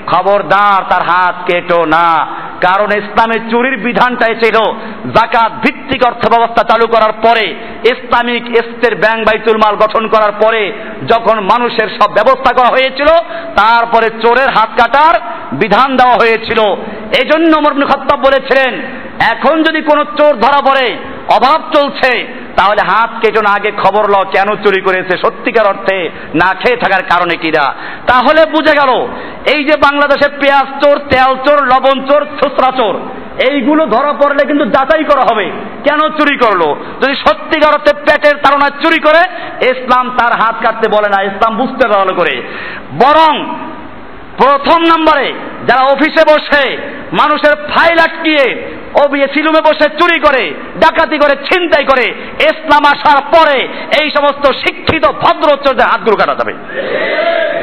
খবরদার তার হাত কেটো না। কারণ ইসলামে চুরির বিধানটাই ছিল জাকাত ভিত্তিক অর্থ ব্যবস্থা চালু করার পরে, ইসলামিক এস্টের ব্যাংক বাইতুল মাল গঠন করার পরে যখন মানুষের সব ব্যবস্থা করা হয়েছিল, তারপরে চোরের হাত কাটার বিধান দেওয়া হয়েছিল। এই জন্য মরমুল খত্তাব বলেছিলেন, এখন যদি কোনো চোর ধরা পড়ে, অভাব চলছে তাহলে হাত কেটো না আগে খবর ল কেন চুরি করেছে? সত্যিকার অর্থে না খেয়ে থাকার কারণে কিনা তাহলে বুঝে গেল, এই যে বাংলাদেশে পেঁয়াজ চোর, তেল চোর, লবণ চোর, খুচরা চোর, এইগুলো ধরা পড়লে কিন্তু যাচাই করা হবে। কেন চুরি করল? যদি সত্যিকার অর্থে পেটের তারা চুরি করে, ইসলাম তার হাত কাটতে বলে না, ইসলাম বুঝতে ভালো করে। বরং প্রথম নম্বরে যারা অফিসে বসে মানুষের ফাইল আটকিয়ে সিলুমে বসে চুরি করে, ডাকাতি করে, ছিনতাই করে, ইসলাম আসার পরে এই সমস্ত শিক্ষিত ভদ্র চোরদের হাতগুলো কাটা যাবে।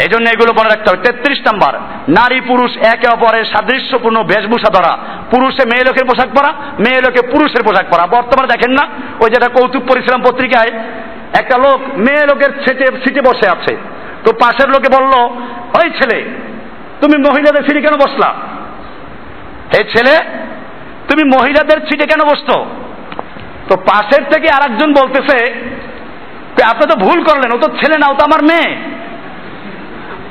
এই জন্য এগুলো মনে রাখতে হবে। তেত্রিশ নাম্বার, নারী পুরুষ একে অপরের সাদৃশ্যপূর্ণ বেশভূষা ধরা। পুরুষে মেয়ে লোকের পোশাক পরা, মেয়ে লোকে পুরুষের পোশাক পরা। বর্তমানে দেখেন না, ওই যেটা কৌতুক পরিশ্রম পত্রিকায়, একটা লোক মেয়ে লোকের সিটে সিটে বসে আছে। তো পাশের লোকে বলল, ওই ছেলে, তুমি মহিলাদের সিটে কেন বসলা? এই ছেলে তুমি মহিলাদের সিটে কেন বসতো তো পাশের থেকে আর একজন বলতেছে আপনি তো ভুল করলেন, ও তো ছেলে না, ও তো আমার মেয়ে।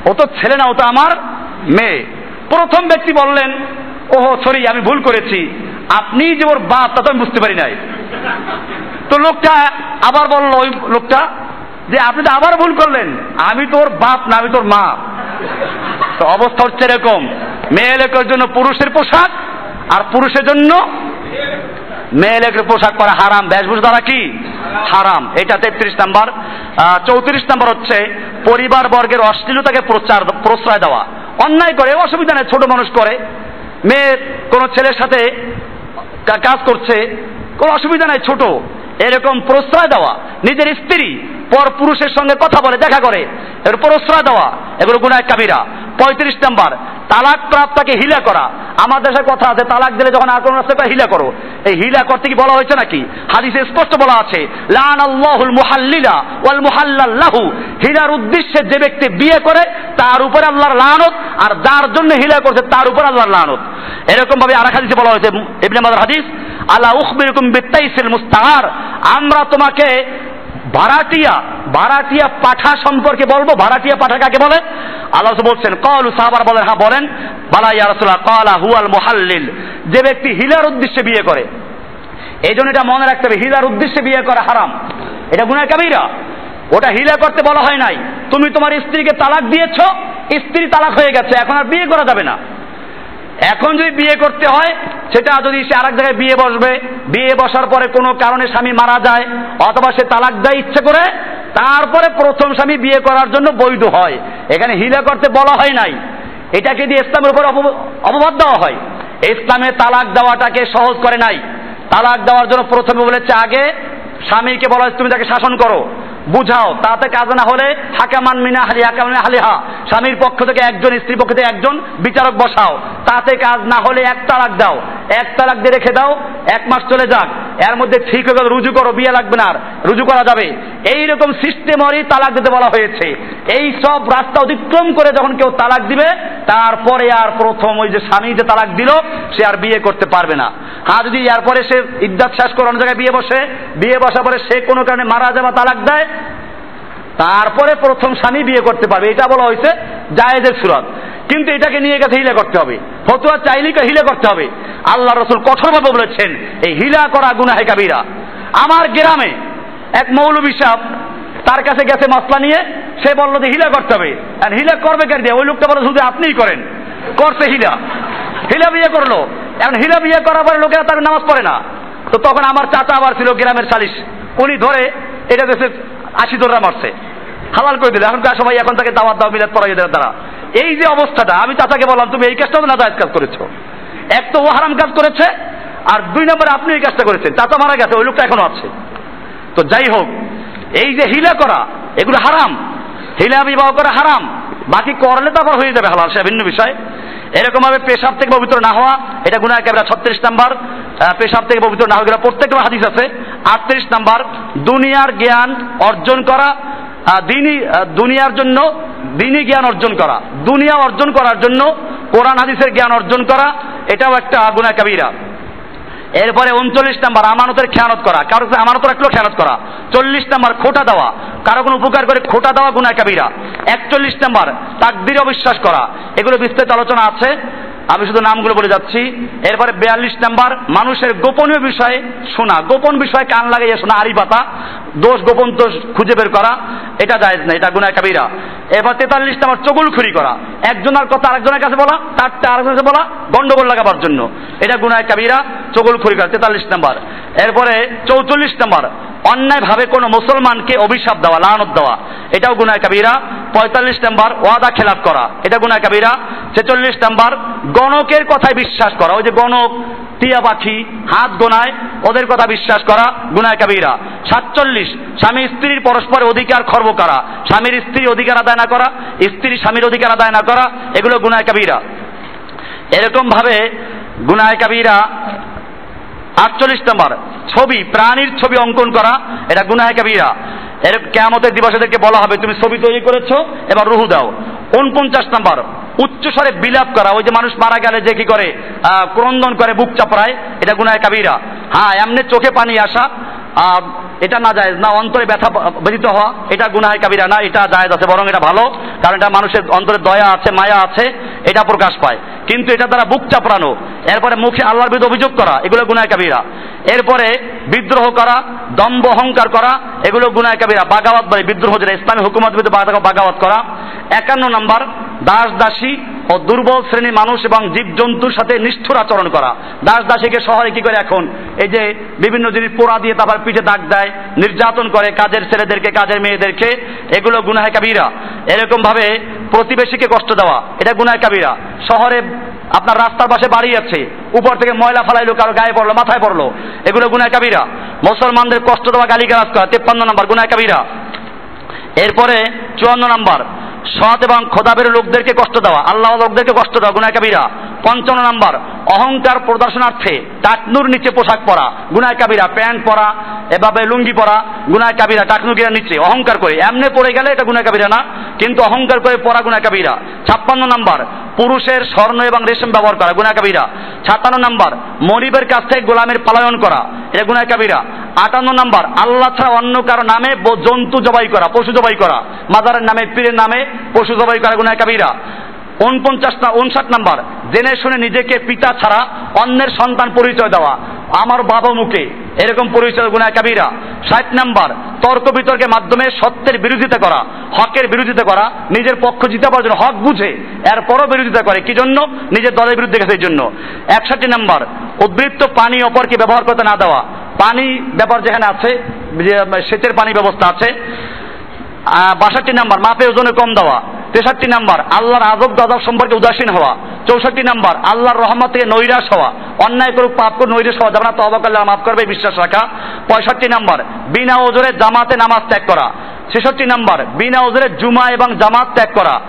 ও তো ছেলে না, ও তো আমার মেয়ে। প্রথম ব্যক্তি বললেন, ওহো, সরি, আমি ভুল করেছি। আপনি যে ওর বাপ, তা তো আমি বুঝতে পারি নাই। তো লোকটা আবার বলল, ওই লোকটা, যে আপনি তো আবার ভুল করলেন, আমি তোর বাপ না, আমি তোর মা। তো অবস্থা হচ্ছে এরকম। মেয়ে লোকের জন্য পুরুষের পোশাক আর পুরুষের জন্য? মেয়ে পোশাক পরা হারাম। বেশভূষ দ্বারা কি? হারাম। এটা তেত্রিশ নাম্বার। চৌত্রিশ নাম্বার হচ্ছে, পরিবার বর্গের অশ্লীলতাকে প্রচার, প্রশ্রয় দেওয়া। অন্যায় করে, অসুবিধা নেই, ছোট মানুষ করে। মেয়ে কোনো ছেলের সাথে কাজ করছে, কোনো অসুবিধা নাই, ছোট। এরকম প্রশ্রয় দেওয়া। নিজের স্ত্রী পর পুরুষের সঙ্গে কথা বলে, দেখা করে। এর প্রশ্রয় দেওয়া। এগুলো গুনায় কাবিরা পঁয়ত্রিশ নাম্বার। তালাক প্রাপ্তাকে হিলা করা। আমার দেশের কথা আছে, তালাক দিলে যখন আর কোন রাস্তায় হিলা করো। এই হিলা করতে কি বলা হয়েছে নাকি? হাদিসে স্পষ্ট বলা আছে লান আল্লাহুল মুহাল্লিলা ওয়াল মুহাল্লাল্লাহু। হিলার উদ্দেশ্যে যে ব্যক্তি বিয়ে করে, তার উপরে আল্লাহর লানত, আর যার জন্য হিলা করছে, তার উপর আল্লাহর লানত। এরকম ভাবে আর হাদিসে বলা হয়েছে, ইবনে মাজার হাদিস, আলা উখবিরুকুম বিতাইসিল মুস্তাহার আমরা তোমাকে ভাড়াটিয়া ভাড়াটিয়া পাঠা সম্পর্কে বলব। ভাড়াটিয়া পাঠা কাকে বলে? আল্লাহ বলছেন, কল সাহাবার বলেন হ্যাঁ বলেন, বালা ইয়ারসুল্লাহ কলা হুয়াল মোহাল্লিল। যে ব্যক্তি হিলার উদ্দেশ্যে বিয়ে করে, এই জন্য এটা মনে রাখতে হবে, হিলার উদ্দেশ্যে বিয়ে করা হারাম। এটা গুনায় কাবিরা। ওটা হিলা করতে বলা হয় নাই। তুমি তোমার স্ত্রীকে তালাক দিয়েছ, স্ত্রী তালাক হয়ে গেছে, এখন আর বিয়ে করা যাবে না। এখন যদি বিয়ে করতে হয়, সেটা যদি সে আরেক জায়গায় বিয়ে বসবে, বিয়ে বসার পরে কোনো কারণে স্বামী মারা যায়, অথবা সে তালাক দেয় ইচ্ছে করে, তারপরে প্রথম স্বামী বিয়ে করার জন্য বৈধ হয়। এখানে হিলা করতে বলা হয় নাই। এটাকে দিয়ে ইসলামের উপর অপবাদ দেওয়া হয়। ইসলামে তালাক দেওয়াটাকে সহজ করে নাই। তালাক দেওয়ার জন্য প্রথমে বলেছে আগে, স্বামীকে বলা হয়েছে তুমি তাকে শাসন করো। বুঝাও, তাতে কাজ না হলে হাকামান মিনা হালি, হাকামান হালিহা। স্বামীর পক্ষ থেকে একজন, স্ত্রীর পক্ষ থেকে একজন, বিচারক বসাও। তাতে কাজ না হলে এক তালাক দাও। এক তালাক দিয়ে রেখে দাও, এক মাস চলে যাক। এর মধ্যে ঠিক হয়ে গেল, রুজু করো, বিয়ে লাগবে না আর। রুজু করা যাবে। এই রকম সিস্টেমরই তালাক দিতে বলা হয়েছে। এই সব রাস্তা অতিক্রম করে যখন কেউ তালাক দিবে, তারপরে আর প্রথম ওই যে স্বামী যে তালাক দিল, সে আর বিয়ে করতে পারবে না। হ্যাঁ যদি এরপরে সে ইদ্যাত শেষ করে অন্য জায়গায় বিয়ে বসে, বিয়ে বসার পরে সে কোনো কারণে মারা যায় বা তালাক দেয় তারপরে প্রথম স্বামী বিয়ে করতে পারবে। এটা বলা হয়েছে জায়েজের সুরত। কিন্তু এটাকে নিয়ে গেছে হিলে করতে হবে। ফতুয়া চাইলেই হিলে করতে হবে। আল্লাহ রসুল কঠোরভাবে বলেছেন, এই হিলা করা গুনাহে কাবিরা। আমার গ্রামে এক মৌলবী সাহেব তার কাছে গেছে মশলা নিয়ে। সে বলল যে, হিলা করতে হবে। আর হিলা করবে কেন দিয়ে ওই লোকটা বলে, শুধু আপনিই করেন। করছে হিলা। হিলা বিয়ে করল। এখন হিলা বিয়ে করার পরে লোকেরা তার নামাজ পড়ে না। তো তখন আমার চাচা আবার ছিল গ্রামের সালিশ। উনি ধরে, এটা দেশে আশি দোররা মারছে। হালাল করে দিলে? এখনকার সময় এখন তাকে দাওয়াত দাও, মিলাদ পড়াই দেওয়ার দ্বারা। এই যে অবস্থাটা, আমি চাচাকে বললাম, তুমি এই কাজটা না জায়েজ কাজ করেছ। এক তো ও হারাম কাজ করেছে, আর দুই নম্বরে আপনি এই কাজটা করেছেন। চাচা মারা গেছে, ওই লোকটা এখনও আছে। তো যাই হোক, এই যে হিলা করা, এগুলো হারাম। হিলা বিবাহ করা হারাম। বাকি করলে তো আবার হয়ে যাবে হালাল সে ভিন্ন বিষয়। এরকম ভাবে পেশাব থেকে পবিত্র না হওয়া, এটা গুণা একেবারে ছত্রিশ নাম্বার পেশাব থেকে পবিত্র না হওয়া প্রত্যেকটা হাদিস আছে। আটত্রিশ নাম্বার, দুনিয়ার জ্ঞান অর্জন করা দিনই দুনিয়ার জন্য দিনই জ্ঞান অর্জন করা। দুনিয়া অর্জন করার জন্য কোরআন হাদিসের জ্ঞান অর্জন করা, এটাও একটা গুণা কাবিরা। এরপরে উনচল্লিশ নাম্বার, আমানতের খেয়ানত করা। কারও আমানত রাখলেও খেয়ানত করা। চল্লিশ নাম্বার, খোটা দেওয়া। কারও কোনো উপকার করে খোটা দেওয়া গুনায় কাবিরা। একচল্লিশ নাম্বার, তাকদির অবিশ্বাস করা। এগুলো বিস্তারিত আলোচনা আছে। আমি শুধু নামগুলো বলে যাচ্ছি। এরপরে বিয়াল্লিশ নাম্বার, মানুষের গোপনীয় বিষয়ে শোনা। গোপন বিষয়ে কান লাগাইয়ে শোনা আরি পাতা। দোষ গোপন দোষ খুঁজে বের করা। এটা যায় না এটা গুনায় কাবিরা। এবার তেতাল্লিশ নাম্বার চগুলখুরি করা। একজনের কথা আরেকজনের কাছে বলা, তারটা আরেকজনের কাছে বলা, গন্ডগোল লাগাবার জন্য। এটা গুনায় কাবিরা। চগুলখুরি করা তেতাল্লিশ নাম্বার। এরপরে চৌচল্লিশ নাম্বার, অন্যায়ভাবে কোনো মুসলমানকে অভিশাপ দেওয়া, লানত দেওয়া, এটাও গুনায় কাবিরা। পঁয়তাল্লিশ নাম্বার, ওয়াদা খেলাপ করা, এটা গুনায় কাবিরা। ছেচল্লিশ নাম্বার, গণকের কথায় বিশ্বাস করা, ওই যে গণক, টিয়া পাখি, হাত গোনায়, ওদের কথা বিশ্বাস করা, গুনায় কাবিরা। সাতচল্লিশ, স্বামী স্ত্রীর পরস্পর অধিকার খর্ব করা, স্বামীর স্ত্রী অধিকার আদায় না করা, স্ত্রী স্বামীর অধিকার আদায় না করা, এগুলো গুনায় কাবিরা। এরকম ভাবে গুনায় কাবিরা আটচল্লিশ নম্বর, ছবি, প্রাণীর ছবি অঙ্কন করা, এটা গুনাহে কাবিরা। এর কেমতের দিবসেদেরকে বলা হবে, তুমি ছবি তৈরি করেছ, এবার রুহু দাও। উনপঞ্চাশ নম্বর, উচ্চস্বরে বিলাপ করা, ওই যে মানুষ মারা গেলে যে কি করে ক্রন্দন করে, বুক চাপড়ায়, এটা গুনায় কাবিরা। হ্যাঁ এমনি চোখে পানি আসা এটা না যায় না অন্তরে ব্যথা ব্যথিত হওয়া, এটা গুনায় কাবিরা না, এটা জায়েজ আছে, বরং এটা ভালো, কারণ এটা মানুষের অন্তরে দয়া আছে, মায়া আছে, এটা প্রকাশ পায়। কিন্তু এটা দ্বারা বুক চাপড়ানো, এরপরে মুখে আল্লাহর বিরুদ্ধে অভিযোগ করা, এগুলো গুনায় কাবিরা। এরপরে বিদ্রোহ করা দম্ব অহংকার করা, এগুলো গুনায় কাবিরা। বাগাওয়াত বলে বিদ্রোহ যেটা, ইসলামী হুকুমত বিরুদ্ধে বাগাওয়াত করা। একান্ন নম্বর দাস দাসী ও দুর্বল শ্রেণির মানুষ এবং জীবজন্তুর সাথে নিষ্ঠুর আচরণ করা। দাস দাসীকে শহরে কি করে এখন? এই যে বিভিন্ন জিনিস পোড়া দিয়ে তারপর পিঠে দাগ দেয়, নির্যাতন করে কাজের ছেলেদেরকে, কাজের মেয়েদেরকে, এগুলো গুনায় কাবিরা। এরকম ভাবে প্রতিবেশীকে কষ্ট দেওয়া, এটা গুনায় কাবিরা। শহরে আপনার রাস্তার পাশে বাড়ি আছে, উপর থেকে ময়লা ফালাইলো, কারও গায়ে পড়ল, মাথায় পড়ল, এগুলো গুনায় কাবিরা। মুসলমানদের কষ্ট দেওয়া গালি গালাজ করা, তেপ্পান্ন নম্বর গুনায় কাবিরা। এরপরে চুয়ান্ন নম্বর সৎ এবং খোদাবের লোকদেরকে কষ্ট দেওয়া, আল্লাহ লোকদেরকে কষ্ট দেওয়া গুনায় কাবিরা পঞ্চান্ন নম্বর, অহংকার প্রদর্শনার্থে টাটনুর নিচে পোশাক পরা গুনায় কাবিরা প্যান্ট পরা এভাবে লুঙ্গি পরা গুনায় কাবিরা টাকনুকিরা নিচে অহংকার করে। এমনি পড়ে গেলে এটা গুনায় কাবিরা না, কিন্তু অহংকার করে পরা গুনায় কাবিরা ছাপ্পান্ন নম্বর, পুরুষের স্বর্ণ এবং রেশম ব্যবহার করা গুনায় কাবিরা সাতান্ন নম্বর মরিবের কাছ থেকে গোলামের পালায়ন করা, এটা গুনায় কাবিরা আটান্ন নম্বর, আল্লাহ ছাড়া অন্য কারও নামে জন্তু জবাই করা, পশু জবাই করা। মাজারের নামে, পীরের নামে পশু জবাই করা গুনায় কাবিরা উনপঞ্চাশ না উনষাট নাম্বার, জেনে শুনে নিজেকে পিতা ছাড়া অন্যের সন্তান পরিচয় দেওয়া। আমার বাবা মুখে, এরকম পরিচয় গুণায় কাবিরা। ষাট নাম্বার, তর্ক বিতর্কের মাধ্যমে সত্যের বিরোধিতা করা, হকের বিরোধিতা করা, নিজের পক্ষ জিতাবার জন্য হক বুঝে, এরপরও বিরোধিতা করে। কি জন্য? নিজের দলের বিরুদ্ধে গেছে এই জন্য। একষট্টি নাম্বার, উদ্বৃত্ত পানি অপরকে ব্যবহার করতে না দেওয়া। পানি ব্যাপার যেখানে আছে সেচের পানি ব্যবস্থা আছে। বাষট্টি নাম্বার, মাপে ওজনে কম দেওয়া। তেষট্টি নাম্বার, আল্লাহর আজব দাদব সম্পর্কে উদাসীন হওয়া। চৌষট্টি নাম্বার, আল্লাহর রহমত থেকে নৈরাশ হওয়া। অন্যায় করুক, পাপ করুক, নৈরাশ হওয়া। যাবে না তবা করলে মাফ করবে, বিশ্বাস রাখা। পঁয়ষট্টি নাম্বার, বিনা ওজরে জামাতে নামাজ ত্যাগ করা। ছেষট্টি নাম্বার, বিনা ওজরে জুমা এবং জামাত ত্যাগ করা।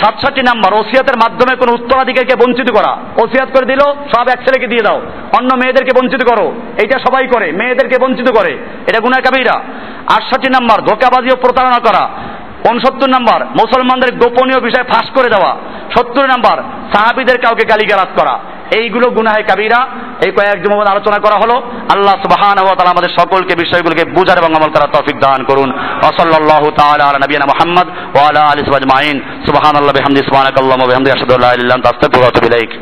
সাতষট্টি নাম্বার, ওসিয়াতের মাধ্যমে কোনো উত্তরাধিকারীকে বঞ্চিত করা। ওসিয়াত করে দিল, সব এক ছেলেকে দিয়ে দাও। অন্য মেয়েদেরকে বঞ্চিত করো। এইটা সবাই করে, মেয়েদেরকে বঞ্চিত করে। এটা গুনাহ কাবিরা আটষট্টি নাম্বার, ধোকাবাজি ও প্রতারণা করা। উনসত্তর নাম্বার, মুসলমানদের গোপনীয় বিষয় ফাঁস করে দেওয়া। সত্তর নাম্বার, সাহাবিদের কাউকে গালিগালাজ করা। এইগুলো গুনাহে কাবিরা, এই কয়েক জমা আলোচনা করা হলো। আল্লাহ সুবহান ওয়া তাআলা আমাদের সকলকে বিষয়গুলোকে বুঝার এবং আমল করার তৌফিক দান করুন। ওয়া সাল্লাল্লাহু তাআলা আলা নবিয়ানা মুহাম্মদ ওয়া আলা আলিহি ওয়া আজমাইন। সুবহানাল্লাহি বিহামদিহি সুবহানাকাল্লাহুম্মা ওয়া বিহামদিহি আশহাদু আল্লা